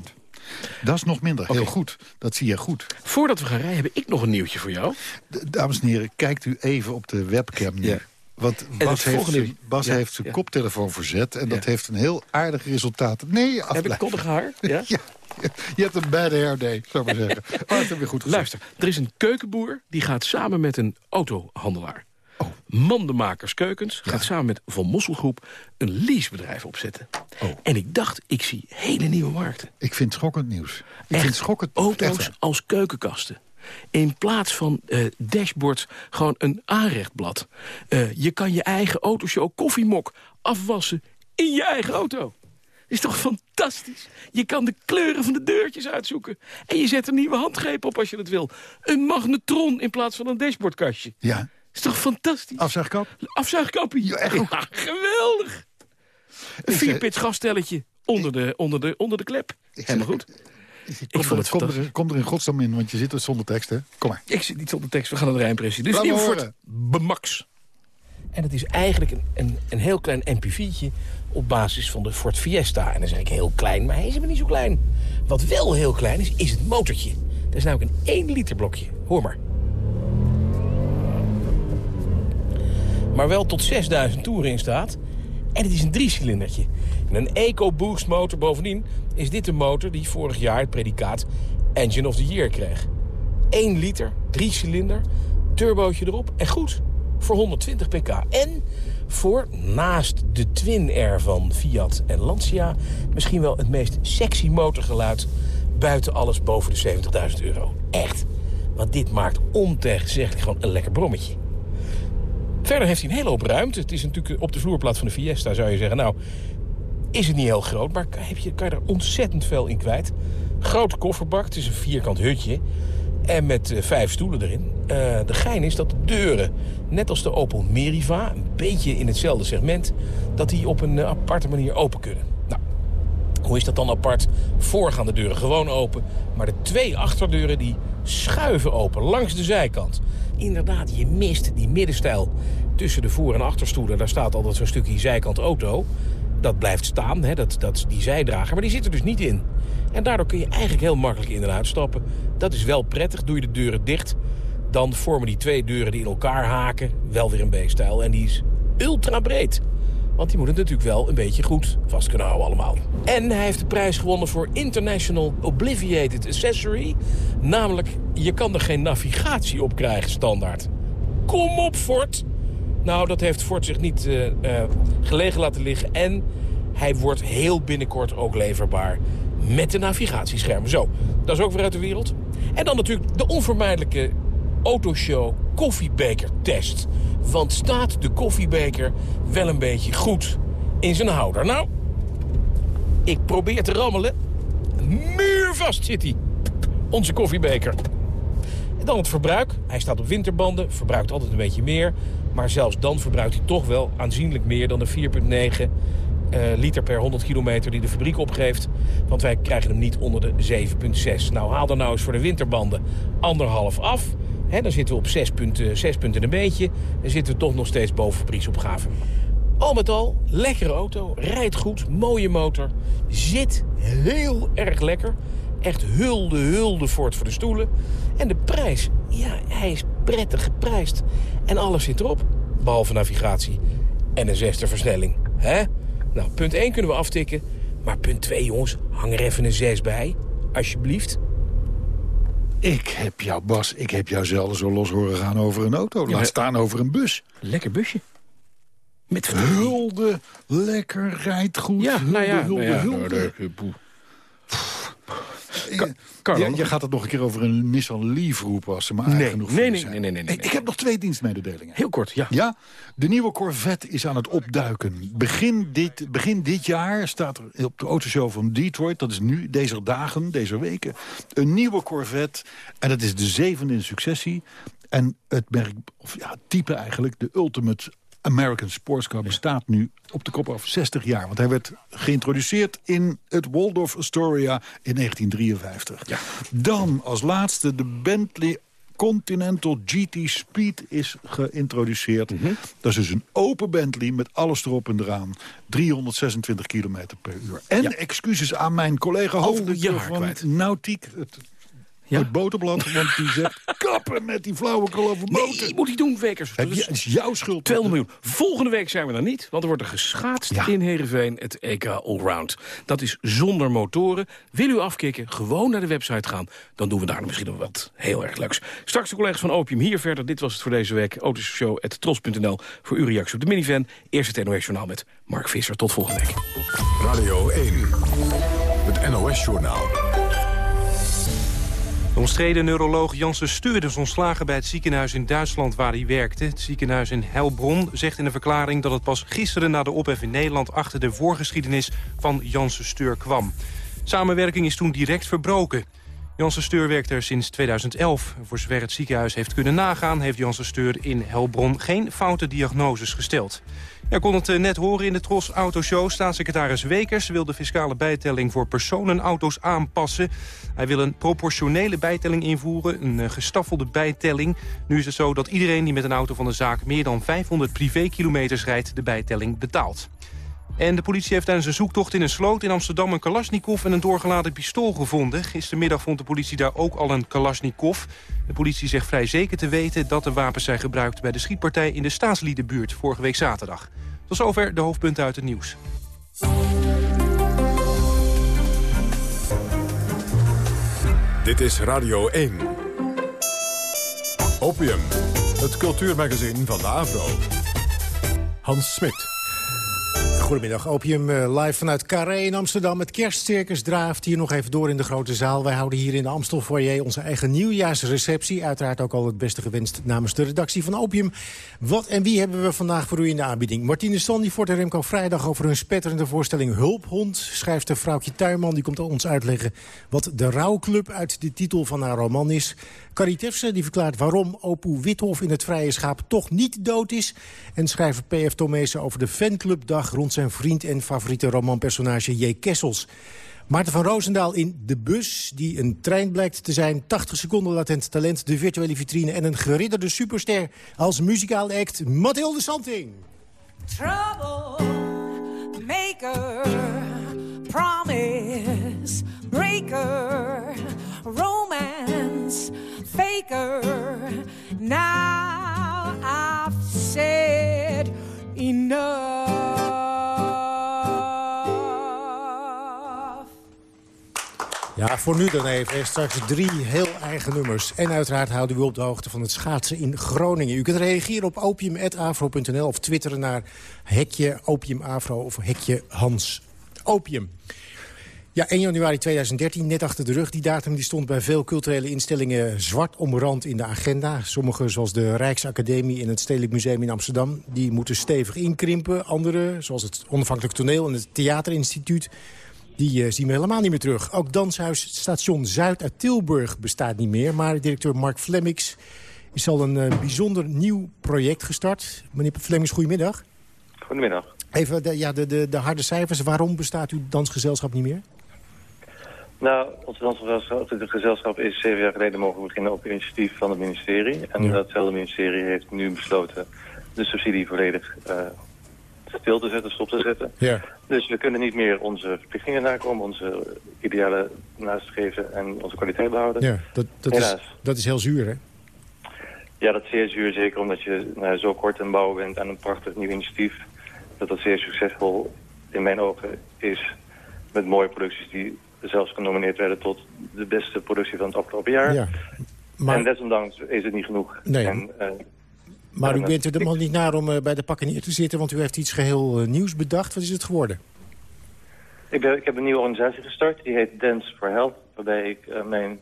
Dat is nog minder. Heel goed. Dat zie je goed. Voordat we gaan rijden heb ik nog een nieuwtje voor jou. D- Dames en heren, kijkt u even op de webcam nu. Ja. Want Bas, heeft zijn, Bas Ja, heeft zijn ja. koptelefoon verzet. En dat heeft een heel aardig resultaat. Nee, Heb ik koddig haar? [LAUGHS] Ja? [LAUGHS] Je hebt een bad hair day, zou ik maar zeggen. [LAUGHS] Oh, dat heb je goed. Luister, er is een keukenboer die gaat samen met een autohandelaar. Oh. Mandenmakers Keukens gaat samen met Van Mosselgroep een leasebedrijf opzetten. Oh. En ik dacht, ik zie hele nieuwe markten. Ik vind schokkend nieuws. Ik Echt, vind schokkend auto's echt als keukenkasten. In plaats van eh, dashboards gewoon een aanrechtblad. Eh, je kan je eigen autoshow koffiemok afwassen in je eigen auto. Is toch fantastisch? Je kan de kleuren van de deurtjes uitzoeken. En je zet een nieuwe handgreep op als je dat wil. Een magnetron in plaats van een dashboardkastje. Ja, Is toch fantastisch? afzegkap? Afzuigkappie. Ja, echt. Ja, geweldig. Een Ik, vierpits gasstelletje onder de, onder, de, onder de klep. Helemaal goed. Kom, vond het er, kom, er, kom er in godsnaam in, want je zit er zonder tekst, hè? Kom maar. Ik zit niet zonder tekst, we gaan naar de Rijnpressie. Dus horen. Bemax. En het is eigenlijk een, een, een heel klein MPV'tje op basis van de Ford Fiesta. En dan zeg ik heel klein, maar hij is helemaal niet zo klein. Wat wel heel klein is, is het motortje. Dat is namelijk een 1 liter blokje. Hoor maar. Maar wel tot 6000 toeren in staat. En het is een driecilindertje. En een EcoBoost motor bovendien is dit de motor die vorig jaar het predicaat Engine of the Year kreeg. 1 liter, 3 cilinder, turbootje erop en goed. Voor 120 pk. En voor naast de Twin Air van Fiat en Lancia... misschien wel het meest sexy motorgeluid... buiten alles boven de 70.000 euro. Echt. Want dit maakt ontegenzeggelijk gewoon een lekker brommetje. Verder heeft hij een hele hoop ruimte. Het is natuurlijk op de vloerplaat van de Fiesta, zou je zeggen. Nou, is het niet heel groot, maar heb je, kan je er ontzettend veel in kwijt. Grote kofferbak, het is een vierkant hutje. En met eh, vijf stoelen erin. Eh, de gein is dat de deuren, net als de Opel Meriva... een beetje in hetzelfde segment... dat die op een eh, aparte manier open kunnen. Nou, hoe is dat dan apart? Voorgaande deuren gewoon open. Maar de twee achterdeuren die schuiven open langs de zijkant. Inderdaad, je mist die middenstijl tussen de voor- en achterstoelen. Daar staat altijd zo'n stukje zijkant auto. Dat blijft staan, hè, dat, dat, die zijdrager. Maar die zit er dus niet in. En daardoor kun je eigenlijk heel makkelijk in en uitstappen. Dat is wel prettig. Doe je de deuren dicht, dan vormen die twee deuren die in elkaar haken... wel weer een B-stijl. En die is ultra breed. Want die moet het natuurlijk wel een beetje goed vast kunnen houden allemaal. En hij heeft de prijs gewonnen voor International Obliviated Accessory. Namelijk, je kan er geen navigatie op krijgen standaard. Kom op, Ford! Nou, dat heeft Ford zich niet eh, eh, gelegen laten liggen. En hij wordt heel binnenkort ook leverbaar met de navigatieschermen. Zo, dat is ook weer uit de wereld. En dan natuurlijk de onvermijdelijke autoshow koffiebekertest. Want staat de koffiebeker wel een beetje goed in zijn houder? Nou, ik probeer te rammelen. Muurvast zit hij. Onze koffiebeker. Dan het verbruik. Hij staat op winterbanden, verbruikt altijd een beetje meer. Maar zelfs dan verbruikt hij toch wel aanzienlijk meer dan de 4,9 eh, liter per 100 kilometer die de fabriek opgeeft. Want wij krijgen hem niet onder de 7,6. Nou, haal er nou eens voor de winterbanden anderhalf af. Hè, dan zitten we op 6 punten, 6 punten een beetje. Dan zitten we toch nog steeds boven fabrieksopgave. Al met al, lekkere auto, rijdt goed, mooie motor. Zit heel erg lekker. Echt hulde, hulde Ford voor de stoelen. En de prijs, ja, hij is prettig geprijsd. En alles zit erop, behalve navigatie en een zesde versnelling. Hè? Nou, punt 1 kunnen we aftikken. Maar punt 2, jongens, hang er even een 6 bij. Alsjeblieft. Ik heb jou, Bas, ik heb jou zelden zo los horen gaan over een auto. Laat maar- staan over een bus. Lekker busje. Met. Hulde, lekker, rijdt goed. Ja, hulde, nou ja. hulde, nou ja, hulde. nou, Ja, je gaat het nog een keer over een Nissan Leaf roepen als ze maar Nee, genoeg nee, nee, zijn. nee, nee, nee, nee, Ik heb nog twee dienstmededelingen. Heel kort, ja. Ja, de nieuwe Corvette is aan het opduiken. Begin dit, begin dit jaar staat er op de autoshow van Detroit... dat is nu, deze dagen, deze weken... een nieuwe Corvette. En dat is de zevende in successie. En het merk, of ja, type eigenlijk, de Ultimate American Sports Car... bestaat nu op de kop af 60 jaar. Want hij werd geïntroduceerd in het Waldorf Astoria in 1953. Dan als laatste de Bentley Continental GT Speed is geïntroduceerd. Dat is dus een open Bentley met alles erop en eraan. 326 km per uur. En excuses aan mijn collega hoofdredacteur ja, van kwijt. Nautiek... Het, Ja? het boterblad, want die zegt... [LAUGHS] kappen met die flauwekul over boten. Nee, moet hij doen, Wekers. Heb Dat je, is het is jouw schuld. 200 miljoen. Volgende week zijn we er niet, want er wordt er geschaatst Ja. in Heerenveen, het EK Allround. Dat is zonder motoren. Wil u afkicken, gewoon naar de website gaan. Dan doen we daar misschien nog wat heel erg leuks. Straks de collega's van Opium hier verder. Dit was het voor deze week. Autoshow.tros.nl voor uw reactie op de minivan. Eerst het NOS Journaal met Mark Visser. Tot volgende week. Radio 1. Het NOS-journaal. De omstreden neuroloog Janssen Steur is ontslagen bij het ziekenhuis in Duitsland waar hij werkte. Het ziekenhuis in Heilbronn zegt in een verklaring dat het pas gisteren na de ophef in Nederland achter de voorgeschiedenis van Janssen Steur kwam. Samenwerking is toen direct verbroken. Janssen Steur werkt er sinds 2011. Voor zover het ziekenhuis heeft kunnen nagaan... heeft Janssen Steur in Helbron geen foute diagnoses gesteld. Ja, kon het eh, net horen in de Tros Autoshow. Staatssecretaris Wekers wil de fiscale bijtelling voor personenauto's aanpassen. Hij wil een proportionele bijtelling invoeren, een eh, gestaffelde bijtelling. Nu is het zo dat iedereen die met een auto van de zaak... meer dan 500 privékilometers rijdt, de bijtelling betaalt. En de politie heeft tijdens een zoektocht in een sloot in Amsterdam... een kalasjnikov en een doorgeladen pistool gevonden. Gistermiddag vond de politie daar ook al een kalasjnikov. De politie zegt vrij zeker te weten dat de wapens zijn gebruikt... bij de schietpartij in de staatsliedenbuurt vorige week zaterdag. Tot zover de hoofdpunten uit het nieuws. Dit is Radio 1. Opium, het cultuurmagazin van de Avro. Hans Smit. Goedemiddag, Opium eh, live vanuit Carré in Amsterdam. Het kerstcircus draaft hier nog even door in de grote zaal. Wij houden hier in de Amstelfoyer onze eigen nieuwjaarsreceptie. Uiteraard ook al het beste gewenst namens de redactie van Opium. Wat en wie hebben we vandaag voor u in de aanbieding? Martine Standifort en Remco Vrijdag over hun spetterende voorstelling Hulphond. Schrijfster Vrouwtje Tuinman die komt ons uitleggen wat de rouwclub uit de titel van haar roman is. Carrie die verklaart waarom Opoe Withof in het vrije schaap toch niet dood is. En schrijver P.F. Tomezen over de fanclubdag rond zijn vriend en favoriete romanpersonage J. Kessels. Maarten van Roosendaal in De Bus, die een trein blijkt te zijn. 80 seconden latent talent, de virtuele vitrine... en een geridderde superster als muzikaal act Mathilde Santing. trouble maker, promise breaker, romance Now I've said enough. Ja, voor nu dan even. Straks drie heel eigen nummers. En uiteraard houden we op de hoogte van het schaatsen in Groningen. U kunt reageren op opium.afro.nl of twitteren naar hekje opiumafro of hekje Hans Opium. Ja, 1 januari 2013, net achter de rug. Die datum die stond bij veel culturele instellingen zwart omrand in de agenda. Sommige, zoals de Rijksacademie en het Stedelijk Museum in Amsterdam... die moeten stevig inkrimpen. Andere, zoals het Onafhankelijk Toneel en het Theaterinstituut... die eh, zien we helemaal niet meer terug. Ook Danshuis Station Zuid uit Tilburg bestaat niet meer. Maar directeur Mark Flemmix is al een eh, bijzonder nieuw project gestart. Meneer Flemmix, goedemiddag. Goedemiddag. Even de, ja, de, de, de harde cijfers. Waarom bestaat uw dansgezelschap niet meer? Nou, ons dansgezelschap, gezelschap is zeven jaar geleden mogen beginnen op initiatief van het ministerie. En Ja. datzelfde ministerie heeft nu besloten de subsidie volledig eh, stil te zetten, stop te zetten. Ja. Dus we kunnen niet meer onze verplichtingen nakomen, onze idealen nastreven en onze kwaliteit behouden. Ja, dat, dat, is, dat is heel zuur, hè? Ja, dat is zeer zuur, zeker omdat je nou, zo kort aan bouwen bent aan een prachtig nieuw initiatief. Dat dat zeer succesvol in mijn ogen is met mooie producties die zelfs genomineerd werden tot de beste productie van het afgelopen jaar. Ja. En Maar, desondanks is het niet genoeg. Nee. En, eh, maar u bent er man niet naar om eh, bij de pakken neer te zitten... want u heeft iets geheel eh, nieuws bedacht. Wat is het geworden? ik, ben, ik heb een nieuwe organisatie gestart, die heet Dance for Health. Waarbij ik mijn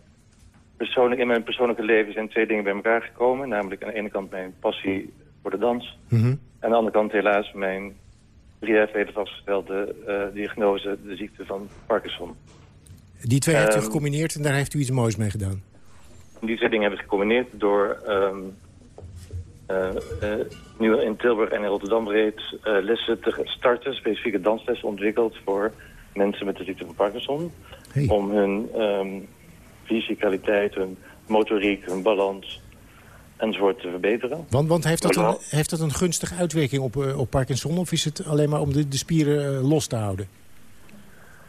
persoonlijk, in mijn persoonlijke leven zijn twee dingen bij elkaar gekomen. Namelijk aan de ene kant mijn passie voor de dans. Mhm. En aan de andere kant helaas mijn drie jaar geleden vastgestelde diagnose, de ziekte van Parkinson. Die twee heeft u Ehm, gecombineerd en daar heeft u iets moois mee gedaan. Die twee dingen hebben we gecombineerd door eh, nu in Tilburg en in Rotterdam reeds eh, lessen te starten, specifieke danslessen ontwikkeld voor mensen met de ziekte van Parkinson. Hey. Om hun ehm fysicaliteit, hun motoriek, hun balans enzovoort te verbeteren. Want, want heeft, dat een, heeft dat een gunstige uitwerking op, op Parkinson... of is het alleen maar om de, de spieren los te houden?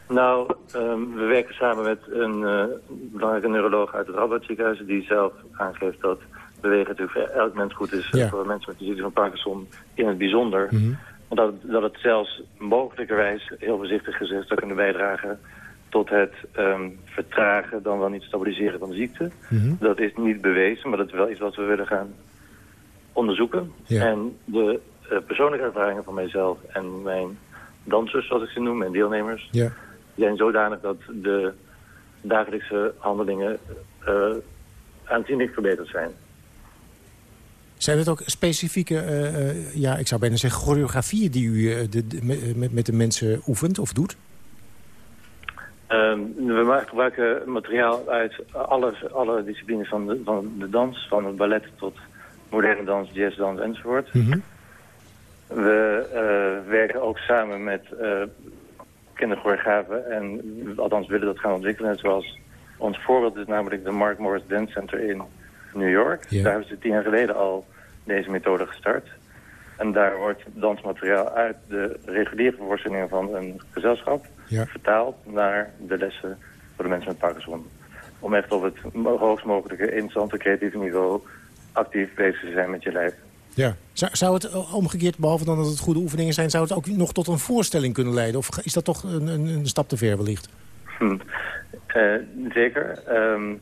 Nou, ehm, we werken samen met een eh, belangrijke neuroloog uit het Rabat ziekenhuis... die zelf aangeeft dat bewegen natuurlijk voor elk mens goed is... Ja. voor mensen met de ziekte van Parkinson in het bijzonder. Maar dat, dat het zelfs mogelijkerwijs, heel voorzichtig gezegd... zou kunnen bijdragen tot het ehm, vertragen... dan wel niet stabiliseren van de ziekte. Mhm. Dat is niet bewezen, maar dat is wel iets wat we willen gaan onderzoeken. Ja. En de eh, persoonlijke ervaringen van mijzelf en mijn dansers, zoals ik ze noem, mijn deelnemers... Ja. Zijn zodanig dat de dagelijkse handelingen eh, aanzienlijk verbeterd zijn. Zijn het ook specifieke, eh, eh, ja, ik zou bijna zeggen, choreografieën... die u de, de- met- de mensen oefent of doet? Ehm, we gebruiken materiaal uit alle, alle disciplines van de, van de dans, van het ballet tot moderne dans, jazzdans enzovoort. Mhm. We werken ook samen met uh, kinderchoreografen en althans willen dat gaan ontwikkelen. Zoals ons voorbeeld is namelijk de Mark Morris Dance Center in New York. Ja. Daar hebben ze tien jaar geleden al deze methode gestart. En daar wordt dansmateriaal uit de reguliere voorstellingen van een gezelschap Ja. vertaald naar de lessen voor de mensen met Parkinson. Om echt op het hoogst mogelijke interessante creatieve niveau actief bezig te zijn met je lijf. Ja. Zou, zou het eh, omgekeerd, behalve dan dat het goede oefeningen zijn... zou het ook nog tot een voorstelling kunnen leiden? Of is dat toch een, een, een stap te ver wellicht? Hm. Eh, zeker. Ehm,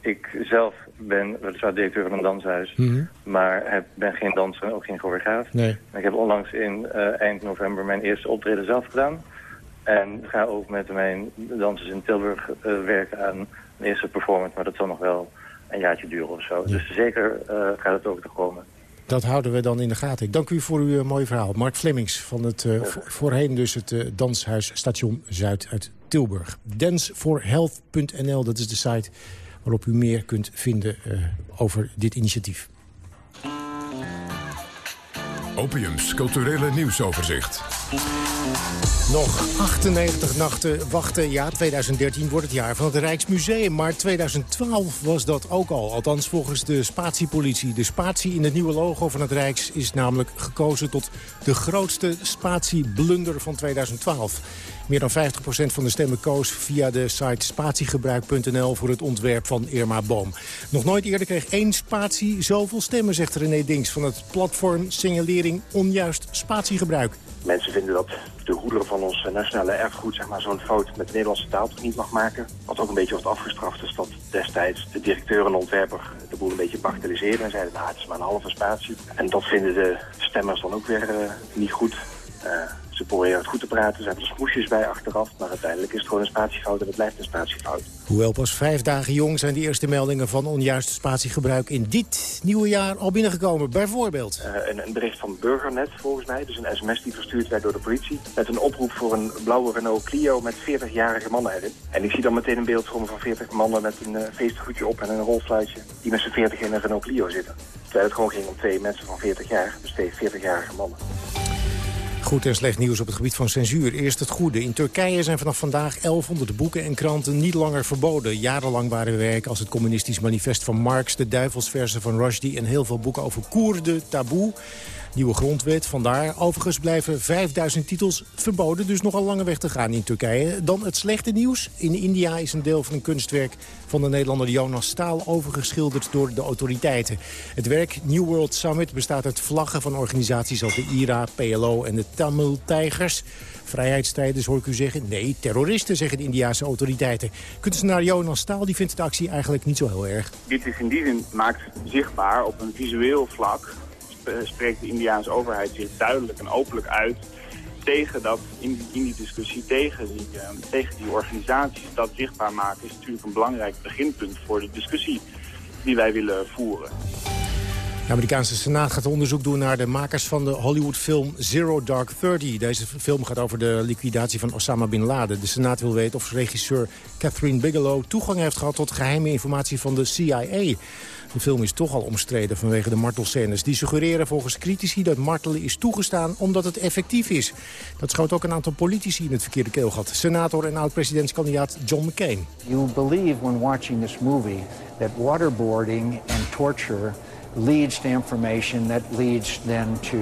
ik zelf ben weliswaar directeur van een danshuis, Mhm. maar heb, ben geen danser en ook geen choreograaf. Nee. Ik heb onlangs in eh, eind november mijn eerste optreden zelf gedaan. En ga ook met mijn dansers in Tilburg werken aan een eerste performance, maar dat zal nog wel een jaartje duren of zo. Dus zeker gaat het ook te komen. Dat houden we dan in de gaten. Ik dank u voor uw eh, mooie verhaal. Mark Flemings van het eh, vo- voorheen dus het eh, danshuis Station Zuid uit Tilburg. Danceforhealth.nl, dat is de site waarop u meer kunt vinden eh, over dit initiatief. Opiums culturele nieuwsoverzicht. Nog 98 nachten wachten. Ja, 2013 wordt het jaar van het Rijksmuseum. Maar 2012 was dat ook al. Althans volgens de spatiepolitie. De spatie in het nieuwe logo van het Rijks is namelijk gekozen tot de grootste spatieblunder van 2012. Meer dan 50% van de stemmen koos via de site spatiegebruik.nl voor het ontwerp van Irma Boom. Nog nooit eerder kreeg één spatie zoveel stemmen, zegt René Dings van het platform Signalering Onjuist Spatiegebruik. Mensen vinden dat de hoeder van ons nationale erfgoed zeg maar, zo'n fout met de Nederlandse taal toch niet mag maken. Wat ook een beetje wordt afgestraft is dat destijds de directeur en ontwerper de boel een beetje bagatelliseerden en zeiden, nou het is maar een halve spatie. En dat vinden de stemmers dan ook weer eh, niet goed. Eh, ze proberen het goed te praten, ze hebben er smoesjes bij achteraf, maar uiteindelijk is het gewoon een spatiefout en het blijft een spatiefout. Hoewel pas vijf dagen jong zijn de eerste meldingen van onjuist spatiegebruik in dit nieuwe jaar al binnengekomen. Bijvoorbeeld. Eh, een, een bericht van Burgernet volgens mij, dus een sms die verstuurd werd door de politie. Met een oproep voor een blauwe Renault Clio met 40-jarige mannen erin. En ik zie dan meteen een beeld van 40 mannen met een uh, feestgoedje op en een rolfluitje. Die met z'n 40 in een Renault Clio zitten. Terwijl het gewoon ging om twee mensen van 40 jaar, dus twee 40-jarige mannen. Goed en slecht nieuws op het gebied van censuur. Eerst het goede. In Turkije zijn vanaf vandaag 1100 boeken en kranten niet langer verboden. Jarenlang waren werk als het communistisch manifest van Marx... de duivelsversen van Rushdie en heel veel boeken over Koerden taboe. Nieuwe grondwet, vandaar. Overigens blijven 5000 titels verboden, dus nogal lange weg te gaan in Turkije. Dan het slechte nieuws. In India is een deel van een kunstwerk van de Nederlander Jonas Staal overgeschilderd door de autoriteiten. Het werk New World Summit bestaat uit vlaggen van organisaties als de IRA, PLO en de Tamil Tigers. Vrijheidsstrijders hoor ik u zeggen. Nee, terroristen, zeggen de Indiase autoriteiten. Kunstenaar Jonas Staal die vindt de actie eigenlijk niet zo heel erg. Dit is in die zin maakt zichtbaar op een visueel vlak spreekt de Indiaanse overheid zich duidelijk en openlijk uit tegen dat, in die, discussie tegen die, uh, tegen die organisaties. Dat zichtbaar maken is natuurlijk een belangrijk beginpunt voor de discussie die wij willen voeren. De Amerikaanse Senaat gaat onderzoek doen naar de makers van de Hollywoodfilm Zero Dark Thirty. Deze film gaat over de liquidatie van Osama Bin Laden. De Senaat wil weten of regisseur Catherine Bigelow toegang heeft gehad tot geheime informatie van de CIA. De film is toch al omstreden vanwege de martelscènes. Die suggereren volgens critici dat martelen is toegestaan omdat het effectief is. Dat schoot ook een aantal politici in het verkeerde keelgat. Senator en oud-presidentskandidaat John McCain. You believe when watching this movie that waterboarding and torture leads to information that leads then to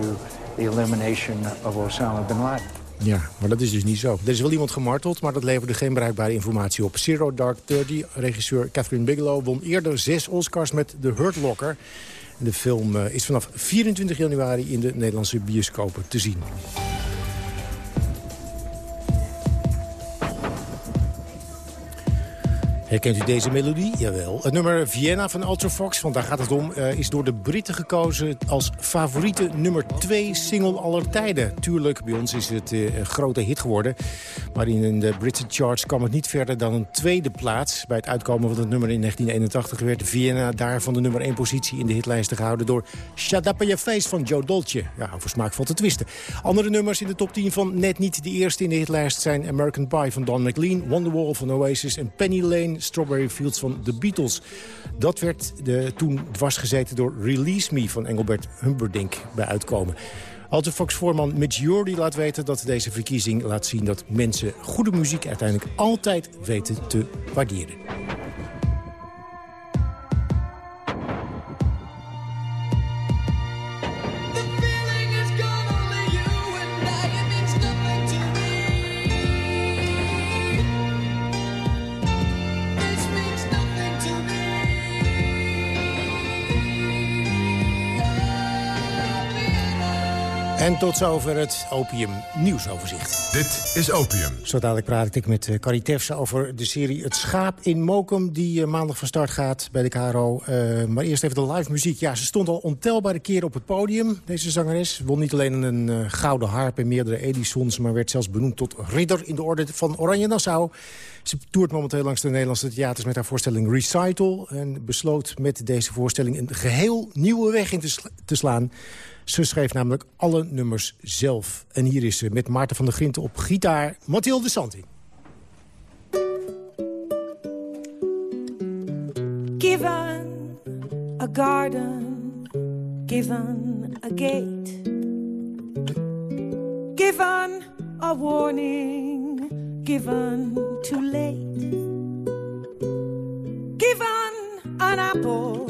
the elimination of Osama bin Laden. Ja, maar dat is dus niet zo. Er is wel iemand gemarteld, maar dat leverde geen bruikbare informatie op. Zero Dark Thirty, regisseur Catherine Bigelow... won eerder zes Oscars met The Hurt Locker. De film eh, is vanaf 24 januari in de Nederlandse bioscopen te zien. Herkent u deze melodie? Jawel. Het nummer Vienna van Ultrafox, want daar gaat het om... Uh, is door de Britten gekozen als favoriete nummer 2 single aller tijden. Tuurlijk, bij ons is het uh, een grote hit geworden. Maar in de Britse charts kwam het niet verder dan een tweede plaats. Bij het uitkomen van het nummer in 1981 werd Vienna daar van de nummer 1 positie in de hitlijsten gehouden... door Shut Up Your Face van Joe Dolce. Ja, voor smaak valt te twisten. Andere nummers in de top 10 van net niet de eerste in de hitlijst zijn American Pie van Don McLean... Wonderwall van Oasis en Penny Lane Strawberry Fields van The Beatles. Dat werd de, toen dwarsgezeten door Release Me van Engelbert Humperdinck bij uitkomen. Altifox-voorman Mitch Jordi laat weten dat deze verkiezing laat zien... dat mensen goede muziek uiteindelijk altijd weten te waarderen. En tot zover het Opium nieuwsoverzicht. Dit is Opium. Zo dadelijk praat ik met uh, Carrie Tefse over de serie Het Schaap in Mokum... die uh, maandag van start gaat bij de KRO. Uh, maar eerst even de live muziek. Ja, ze stond al ontelbare keren op het podium, deze zangeres. Won niet alleen een gouden harp en meerdere Edisons... maar werd zelfs benoemd tot ridder in de orde van Oranje Nassau. Ze toert momenteel langs de Nederlandse theaters met haar voorstelling Recital... en besloot met deze voorstelling een geheel nieuwe weg in te, sla te slaan... Ze schreef namelijk alle nummers zelf. En hier is ze met Maarten van der Grinten op gitaar, Mathilde Santi. Given a garden, given a gate, given a warning, given too late, given an apple,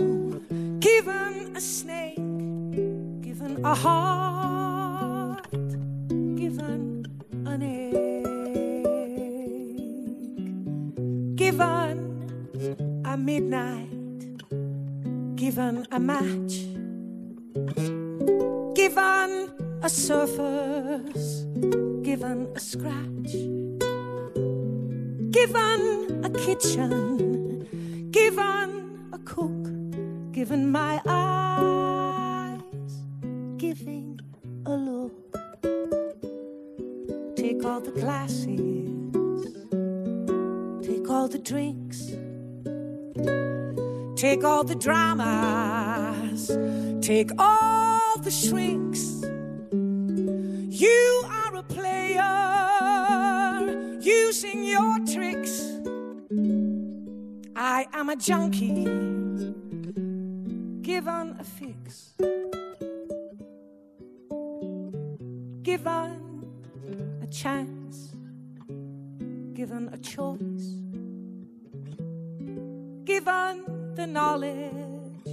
given a snake. A heart given an egg, given a midnight, given a match, given a surface, given a scratch, given a kitchen, given a cook, given my eyes giving a look. Take all the glasses, take all the drinks, take all the dramas, take all the shrinks. You are a player using your tricks. I am a junkie given a fix. Given a chance, given a choice, given the knowledge,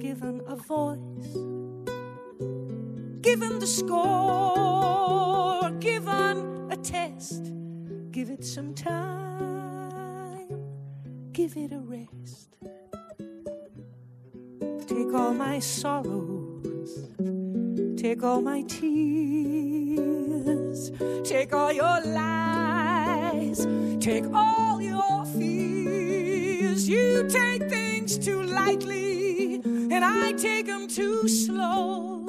given a voice, given the score, given a test, give it some time, give it a rest. Take all my sorrows, take all my tears Take all your lies, take all your fears. You take things too lightly, and I take them too slow.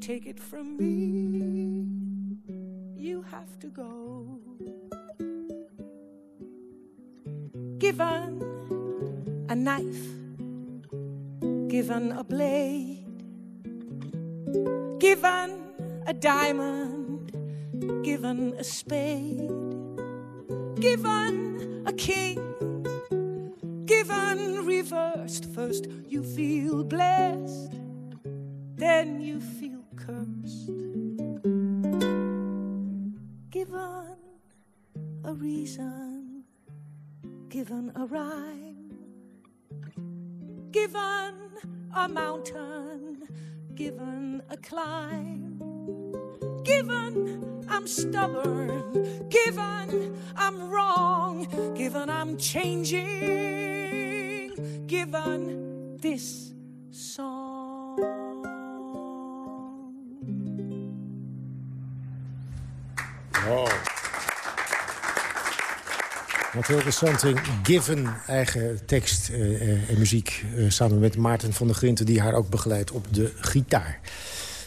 Take it from me, you have to go. Given a knife given a blade, given a diamond, given a spade, given a king, given reversed. First you feel blessed, then you feel cursed. Given a reason, given a rhyme, given a mountain, given a climb, given I'm stubborn, given I'm wrong, given I'm changing, given this song. Mathilde Santing, Given, eigen tekst eh, eh, en muziek... eh, samen met Maarten van der Grinten, die haar ook begeleidt op de gitaar.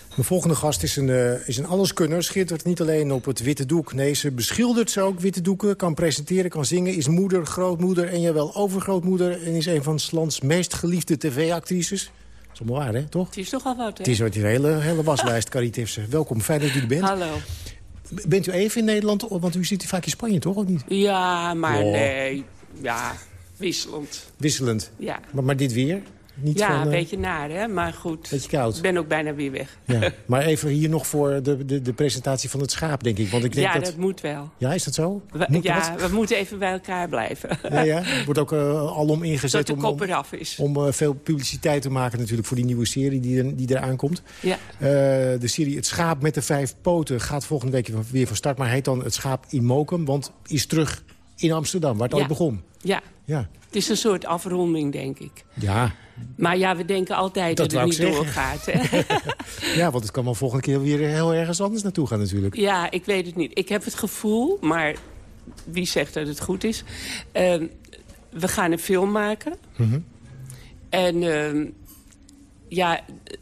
Mijn volgende gast is een, is een alleskunner. Schittert niet alleen op het witte doek. Nee, ze beschildert ze ook witte doeken. Kan presenteren, kan zingen. Is moeder, grootmoeder en jawel overgrootmoeder. En is een van Slans meest geliefde tv-actrices. Dat is allemaal waar, hè? Toch? Het is toch al wat, hè? Het is wat die hele, hele waslijst, Carrie. Welkom, fijn dat u er bent. Hallo. Bent u even in Nederland? Want u zit vaak in Spanje, toch? Of niet? Ja, maar Oh. nee. Ja, wisselend. Wisselend. Ja, Maar, maar dit weer? Niet ja van, een eh, beetje naar, hè? Maar goed. Beetje koud. Ik ben ook bijna weer weg. Ja. [LAUGHS] Maar even hier nog voor de, de, de presentatie van het schaap, denk ik. Want ik denk ja, dat... dat... moet wel. Ja, is dat zo? We, Moet ja, dat? we moeten even bij elkaar blijven. [LAUGHS] Ja, ja. Er wordt ook eh, alom ingezet om, kop om, eraf is. om eh, veel publiciteit te maken natuurlijk voor die nieuwe serie die, er, die eraan komt. Ja. De serie Het Schaap met de Vijf Poten gaat volgende week weer van start. Maar heet dan Het Schaap in Mokum, want is terug in Amsterdam, waar het Ja. ooit begon. Ja, Ja. Het is een soort afronding, denk ik. Ja. Maar ja, we denken altijd Dat dat, het niet zeggen. doorgaat. Hè? [LAUGHS] ja, want het kan wel volgende keer weer heel ergens anders naartoe gaan natuurlijk. ja, ik weet het niet. Ik heb het gevoel, maar wie zegt dat het goed is? Ehm, we gaan een film maken. Mhm. En ehm, ja,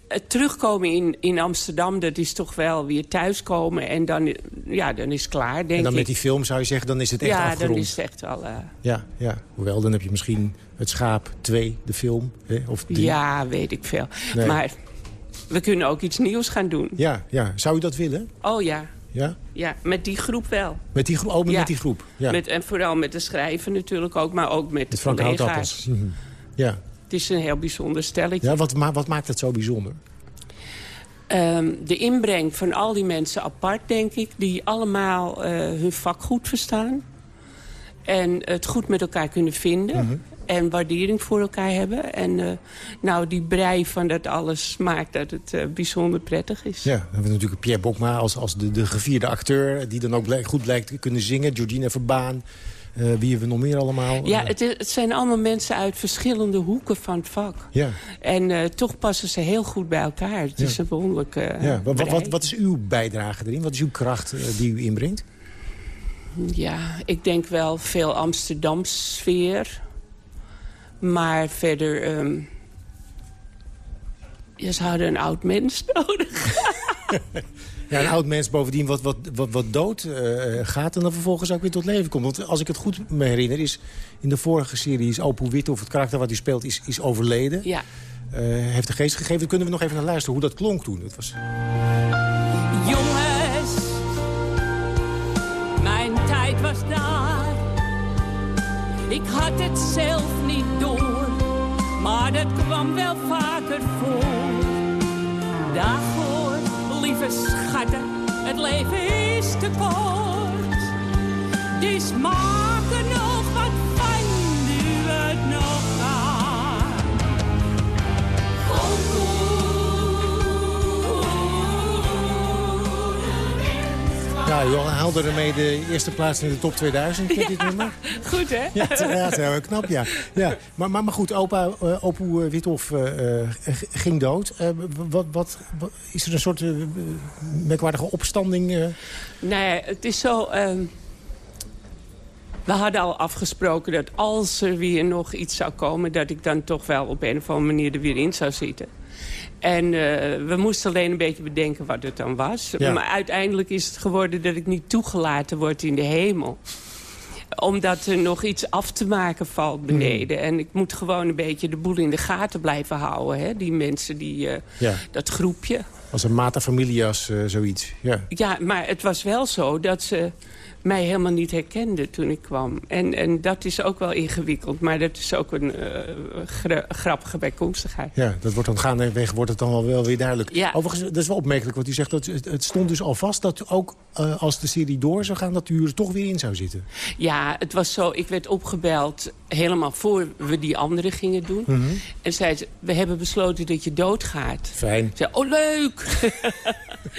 het terugkomen in, in Amsterdam, dat is toch wel weer thuiskomen. En dan, ja, dan is het klaar, denk En dan ik. met die film zou je zeggen, dan is het echt ja, afgerond. dan is het echt wel... eh, Ja, ja, hoewel dan heb je misschien Het Schaap 2, de film. Hè, of drie. ja, weet ik veel. Nee. Maar we kunnen ook iets nieuws gaan doen. Ja, ja, zou u dat willen? Oh ja, Ja? ja, met die groep wel. Met die, gro- oh, met Ja. die groep? Ja. Met, en vooral met de schrijver natuurlijk ook, maar ook met de Met Frank collega's. Mhm. Ja, Het is een heel bijzonder stelletje. ja wat, ma wat maakt het zo bijzonder? Ehm, de inbreng van al die mensen apart, denk ik... die allemaal eh, hun vak goed verstaan. En het goed met elkaar kunnen vinden. Mhm. En waardering voor elkaar hebben. En eh, nou, die brei van dat alles maakt dat het eh, bijzonder prettig is. Ja, dan hebben we natuurlijk Pierre Bokma als, als de, de gevierde acteur... die dan ook blijk- goed blijkt te kunnen zingen. Georgina Verbaan. Eh, wie hebben we nog meer allemaal? Ja, Eh, het, is- het zijn allemaal mensen uit verschillende hoeken van het vak. ja. En eh, toch passen ze heel goed bij elkaar. Het Ja. is een eh, ja. Wat, wat, wat, is uw bijdrage erin? Wat is uw kracht die u inbrengt? Ja, ik denk wel veel Amsterdam sfeer. Maar verder... ehm je zou een oud mens [LAUGHS] nodig. [LAUGHS] Ja, een oud mens bovendien wat, wat, wat, wat dood eh, gaat... en dan vervolgens ook weer tot leven komt. Want als ik het goed me herinner, is in de vorige serie... is Opoe Witte, of het karakter wat hij speelt, is, is overleden. Ja. Eh, heeft de geest gegeven. Daar kunnen we nog even naar luisteren hoe dat klonk toen. Het was... Jongens, mijn tijd was daar. Ik had het zelf niet door, maar dat kwam wel vaker voor. Schatten, het leven is te kort. Dus maak Ja, Johan haalde ermee de eerste plaats in de top 2000 met dit nummer. Goed, hè? Ja, ja, is heel knap, ja. ja. Maar, maar, maar goed, opa, eh, Withoff eh, ging dood. Wat, wat, wat- is er een soort merkwaardige opstanding? Nee, het is zo... ehm, we hadden al afgesproken dat als er weer nog iets zou komen... dat ik dan toch wel op een of andere manier er weer in zou zitten. En eh, we moesten alleen een beetje bedenken wat het dan was. Ja. Maar uiteindelijk is het geworden dat ik niet toegelaten word in de hemel. omdat er nog iets af te maken valt beneden. En ik moet gewoon een beetje de boel in de gaten blijven houden. Hè? Die mensen, die, eh, Ja. dat groepje. Als een mata familias, eh, zoiets. Ja. Ja, maar het was wel zo dat ze mij helemaal niet herkenden toen ik kwam. En, en dat is ook wel ingewikkeld. Maar dat is ook een eh, gra- grappige bijkomstigheid. Ja, dat wordt dan gaandeweg wordt het dan wel, wel weer duidelijk. Ja. Overigens, dat is wel opmerkelijk wat u zegt. Dat, het, het stond dus al vast dat ook eh, als de serie door zou gaan... dat u er toch weer in zou zitten. Ja, het was zo. Ik werd opgebeld helemaal voor we die andere gingen doen. Mhm. En zei ze, we hebben besloten dat je doodgaat. Fijn. Zei, oh leuk!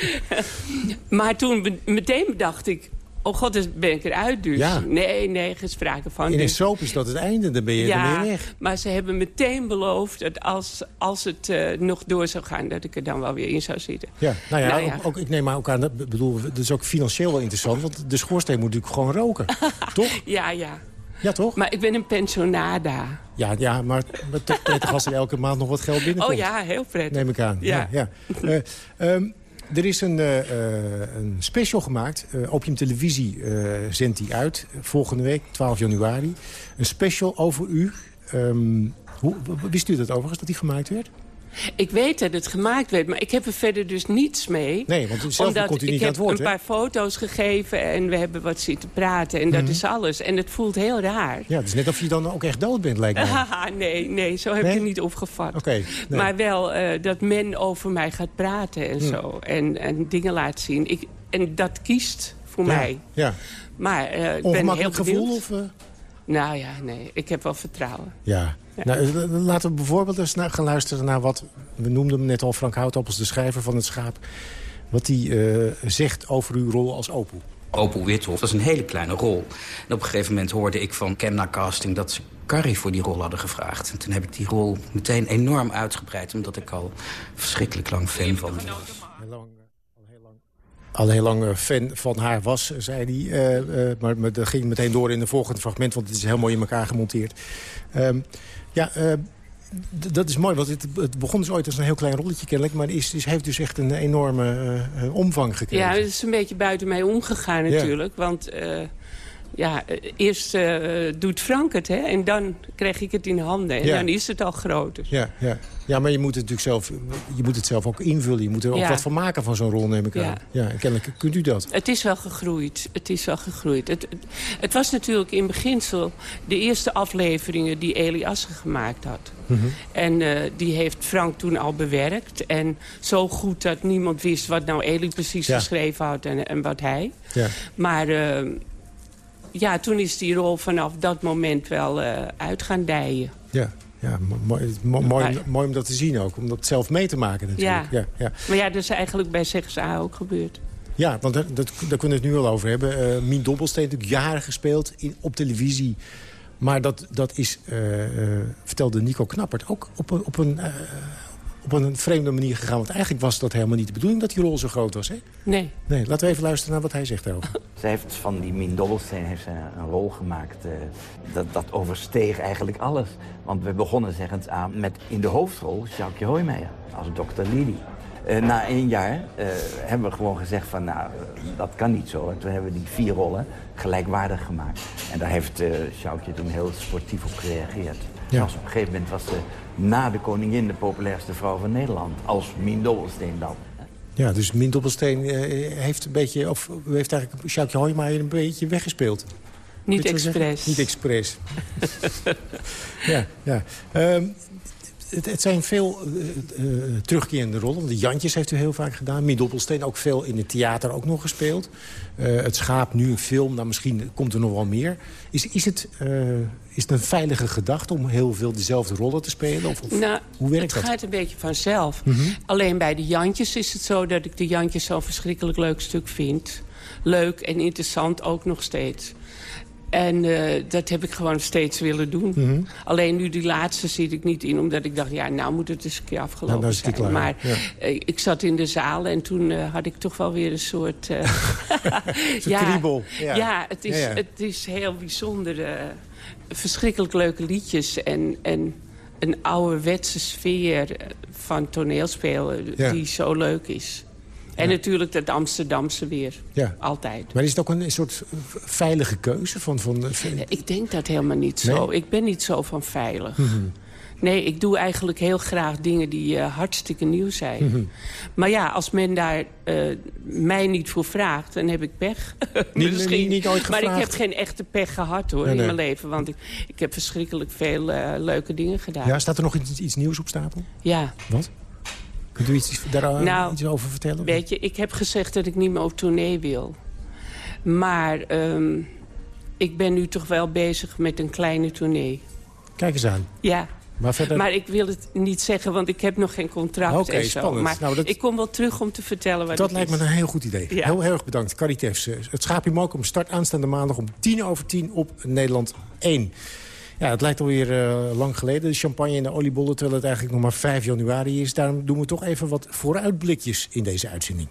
[LAUGHS] maar toen meteen bedacht ik... Oh god, dus ben ik eruit dus. Ja. Nee, nee, geen sprake van. In een Dus- soap is dat het einde, dan ben je, ja, weg. maar ze hebben meteen beloofd dat als, als het eh, nog door zou gaan... dat ik er dan wel weer in zou zitten. Ja, nou ja, Nou ja. Ook, ook- ik neem maar ook aan, dat, bedoel, dat is ook financieel wel interessant... want de schoorsteen moet natuurlijk gewoon roken, [LAUGHS] toch? Ja, ja. Ja, toch? Maar ik ben een pensionada. Ja, ja maar, maar toch prettig als er elke maand nog wat geld binnenkomt. Oh ja, heel prettig. Neem ik aan. Ja. Ja. ja, Eh, ehm, er is een, eh, eh, een special gemaakt. Eh Opium Televisie zendt die uit. volgende week, 12 januari. Een special over u. Ehm, hoe, wist u dat overigens, dat die gemaakt werd? Ik weet dat het gemaakt werd, maar ik heb er verder dus niets mee. Nee, want zelf Omdat komt u ik niet heb aan het woord, een paar foto's gegeven en we hebben wat zitten praten. En dat Mhm. is alles. En het voelt heel raar. Ja, het is net of je dan ook echt dood bent, lijkt mij. Haha, [LAUGHS] nee, nee, zo heb Nee? ik het niet opgevat. Oké, nee. Maar wel eh, dat men over mij gaat praten en Hm. zo. En, en dingen laat zien. Ik, en dat kiest voor Ja, mij. Ja. Maar eh, ik ben heel gevoel? Of, eh? Nou ja, nee. Ik heb wel vertrouwen. Ja. Ja. Nou, eh, laten we bijvoorbeeld eens naar, gaan luisteren naar wat... we noemden hem net al Frank Houtappels, de schrijver van het schaap... wat hij eh, zegt over uw rol als Opel. Opel Withof, dat is een hele kleine rol. En op een gegeven moment hoorde ik van Kemna Casting... dat ze Carrie voor die rol hadden gevraagd. En toen heb ik die rol meteen enorm uitgebreid... omdat ik al verschrikkelijk lang fan van hem was. Al heel lang eh, fan van haar was, zei hij. Eh, eh, maar, maar dat ging meteen door in een volgend fragment, want het is heel mooi in elkaar gemonteerd. Ehm, ja, dat is mooi, want het, het begon dus ooit als een heel klein rolletje kennelijk... maar is, is, heeft dus echt een enorme omvang gekregen. Ja, het is een beetje buiten mij omgegaan Ja. natuurlijk. Want ja, eerst eh, doet Frank het, hè. En dan krijg ik het in handen. En Ja. dan is het al groot. Dus. Ja, ja. ja, maar je moet het natuurlijk zelf, je moet het zelf ook invullen. Je moet er ook Ja. wat van maken van zo'n rol, neem ik Ja. aan. Ja, en kennelijk kunt u dat. Het is wel gegroeid. Het is wel gegroeid. Het, het, het was natuurlijk in beginsel de eerste afleveringen die Elias gemaakt had. Mhm. En eh, die heeft Frank toen al bewerkt. En zo goed dat niemand wist wat nou Eli precies geschreven had en, en wat hij. Ja. Maar eh, ja, toen is die rol vanaf dat moment wel eh, uit gaan dijen. Ja, ja mo- mooi, mo- mooi, om- Maar- mooi om dat te zien ook. Om dat zelf mee te maken natuurlijk. Ja. Ja, ja. Maar ja, dat is eigenlijk bij CSA ook gebeurd. Ja, want daar, dat, daar kunnen we het nu al over hebben. Eh Mien Dobbelsteen natuurlijk jaren gespeeld in, op televisie. Maar dat, dat is, eh, vertelde Nico Knappert, ook op een, op, een, op een vreemde manier gegaan. Want eigenlijk was dat helemaal niet de bedoeling dat die rol zo groot was. Hè? Nee. Nee, laten we even luisteren naar wat hij zegt daarover. [LAUGHS] Zij heeft van die Mien Dobbelsteen heeft ze een rol gemaakt. eh, dat, dat oversteeg eigenlijk alles. Want we begonnen zeggend aan met in de hoofdrol Sjoukje Hoijmeijer als dokter Lili. Eh, na één jaar eh, hebben we gewoon gezegd van nou, dat kan niet zo. En toen hebben we die vier rollen gelijkwaardig gemaakt. En daar heeft eh Sjoukje toen heel sportief op gereageerd. Ja. Zelfs op een gegeven moment was ze na de koningin de populairste vrouw van Nederland. Als Mien Dobbelsteen dan. Ja, dus Mien Dobbelsteen eh, heeft een beetje, of heeft eigenlijk Sjoukje Hoijmaier een beetje weggespeeld. Niet expres. Niet expres. [LAUGHS] ja, ja. Ehm, het, het zijn veel eh, terugkerende rollen. De Jantjes heeft u heel vaak gedaan. Mien Dobbelsteen ook veel in het theater ook nog gespeeld. Eh, het Schaap, nu een film. Nou, misschien komt er nog wel meer. Is, is, het, is het een veilige gedachte om heel veel dezelfde rollen te spelen? Of, of Nou, hoe werkt het dat? gaat een beetje vanzelf. Mhm. Alleen bij de Jantjes is het zo dat ik de Jantjes zo'n verschrikkelijk leuk stuk vind. Leuk en interessant ook nog steeds. En eh, dat heb ik gewoon steeds willen doen. Mhm. Alleen nu die laatste zit ik niet in, omdat ik dacht... ja, nou moet het eens een keer afgelopen Nou, nou zijn. klaar, Maar ja. eh, ik zat in de zaal en toen eh, had ik toch wel weer een soort... eh, [LAUGHS] Zo'n [LAUGHS] kriebel, ja. Ja, het, is, Ja, ja. het is heel bijzonder. verschrikkelijk leuke liedjes en... en een ouderwetse sfeer van toneelspelen Ja. die zo leuk is. En natuurlijk het Amsterdamse weer. Ja. Altijd. Maar is het ook een soort veilige keuze? Van, van, Ik denk dat helemaal niet zo. Ik ben niet zo van veilig. Mhm. Nee, ik doe eigenlijk heel graag dingen die uh, hartstikke nieuw zijn. Mhm. Maar ja, als men daar uh, mij niet voor vraagt, dan heb ik pech. [LAUGHS] Niet, Misschien. niet, niet ooit maar gevraagd? ik heb geen echte pech gehad hoor, Nee, in mijn leven. Want ik, ik heb verschrikkelijk veel uh, leuke dingen gedaan. Ja, staat er nog iets, iets nieuws op stapel? Ja. Wat? Kunt u iets, daar Nou, iets over vertellen? Weet je, ik heb gezegd dat ik niet meer op tournee wil. Maar um, ik ben nu toch wel bezig met een kleine tournee. Kijk eens aan. Ja. Maar, verder... maar ik wil het niet zeggen, want ik heb nog geen contract en zo. spannend. Maar Nou, dat- ik kom wel terug om te vertellen wat Dat lijkt me een heel goed idee. Ja. Heel erg bedankt. Carrie Tefs. Eh, Het Schaapje Mokum start aanstaande maandag om tien over tien op Nederland 1. Ja, het lijkt alweer uh, lang geleden, de champagne en de oliebollen... terwijl het eigenlijk nog maar 5 januari is. Daarom doen we toch even wat vooruitblikjes in deze uitzending.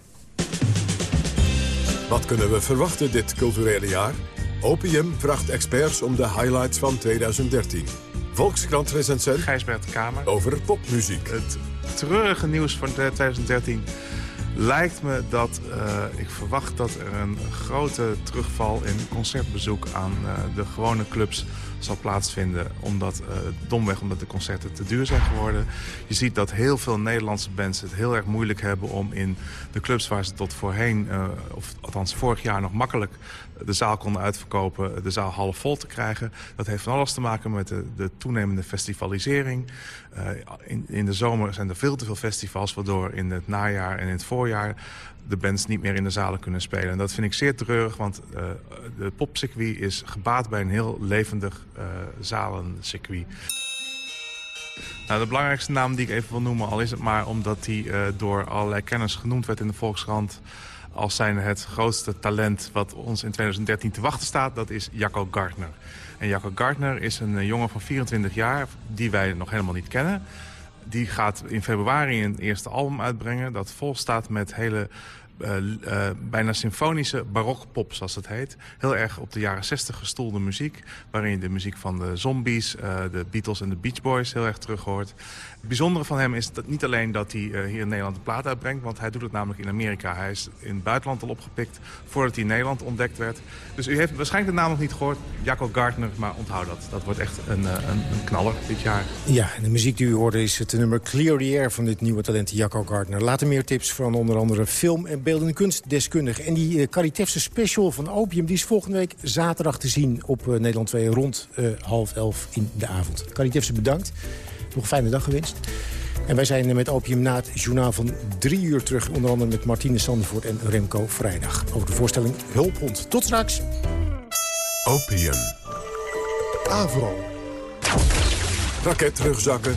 Wat kunnen we verwachten dit culturele jaar? Opium vraagt experts om de highlights van 2013. Volkskrant-recensent Gijsbert Kamer. over popmuziek. Het treurige nieuws van 2013 lijkt me dat uh, ik verwacht dat er een grote terugval in concertbezoek aan uh, de gewone clubs zal plaatsvinden. Omdat, uh, domweg omdat de concerten te duur zijn geworden. Je ziet dat heel veel Nederlandse bands het heel erg moeilijk hebben om in de clubs waar ze tot voorheen, of althans vorig jaar nog makkelijk de zaal konden uitverkopen, de zaal half vol te krijgen. Dat heeft van alles te maken met de, de toenemende festivalisering. Uh, in, in de zomer zijn er veel te veel festivals, waardoor in het najaar en in het voorjaar de bands niet meer in de zalen kunnen spelen. En dat vind ik zeer treurig, want uh, de popcircuit is gebaat bij een heel levendig uh, zalencircuit. Nou, de belangrijkste naam die ik even wil noemen, al is het maar omdat hij door allerlei kenners genoemd werd in de Volkskrant als zijn het grootste talent wat ons in 2013 te wachten staat, dat is Jacco Gardner. En Jacco Gardner is een jongen van 24 jaar die wij nog helemaal niet kennen. Die gaat in februari een eerste album uitbrengen dat vol staat met hele uh, uh, bijna symfonische barokpop, zoals het heet. Heel erg op de jaren 60 gestoelde muziek. Waarin je de muziek van de Zombies, uh, de Beatles en de Beach Boys heel erg terug hoort. Het bijzondere van hem is dat niet alleen dat hij hier in Nederland een plaat uitbrengt. Want hij doet het namelijk in Amerika. Hij is in het buitenland al opgepikt voordat hij in Nederland ontdekt werd. Dus u heeft waarschijnlijk de naam nog niet gehoord. Jacco Gardner, maar onthoud dat. Dat wordt echt een, een, een knaller dit jaar. Ja, de muziek die u hoorde is het nummer Clear the Air van dit nieuwe talent Jacco Gardner. Later meer tips van onder andere film- en beeldende kunstdeskundige. En die uh, Caritefse special van Opium die is volgende week zaterdag te zien op uh, Nederland 2 rond uh, half elf in de avond. Caritefse bedankt. Nog een fijne dag gewenst. En wij zijn met Opium na het journaal van drie uur terug. Onder andere met Martine Sandervoort en Remco Vrijdag. Over de voorstelling Hulphond. Tot straks. Opium. Avro. Raketrugzakken,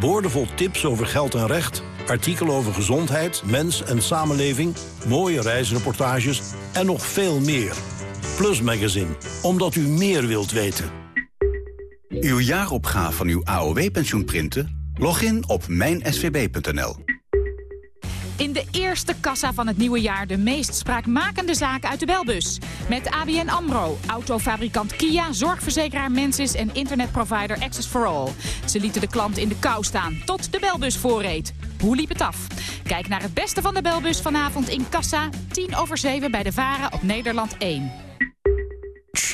Boordevol tips over geld en recht, artikelen over gezondheid, mens en samenleving... mooie reisreportages en nog veel meer. Plus Magazine, omdat u meer wilt weten. Uw jaaropgave van uw AOW-pensioen printen? Log in op mijnsvb.nl. In de eerste kassa van het nieuwe jaar de meest spraakmakende zaken uit de belbus. Met ABN AMRO, autofabrikant Kia, zorgverzekeraar Mensis en internetprovider Access for All. Ze lieten de klant in de kou staan tot de belbus voorreed. Hoe liep het af? Kijk naar het beste van de belbus vanavond in kassa, 10 over 7 bij de Varen op Nederland 1.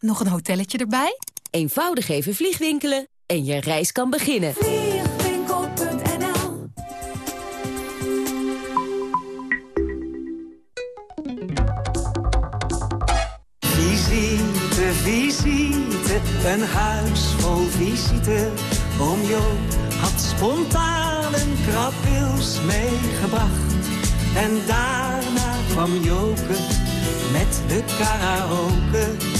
Nog een hotelletje erbij? Eenvoudig even vliegwinkelen en je reis kan beginnen. Vliegwinkel.nl Visite, visite, een huis vol visite. Oom Jo had spontaan een krabwils meegebracht. En daarna kwam Joke met de karaoke.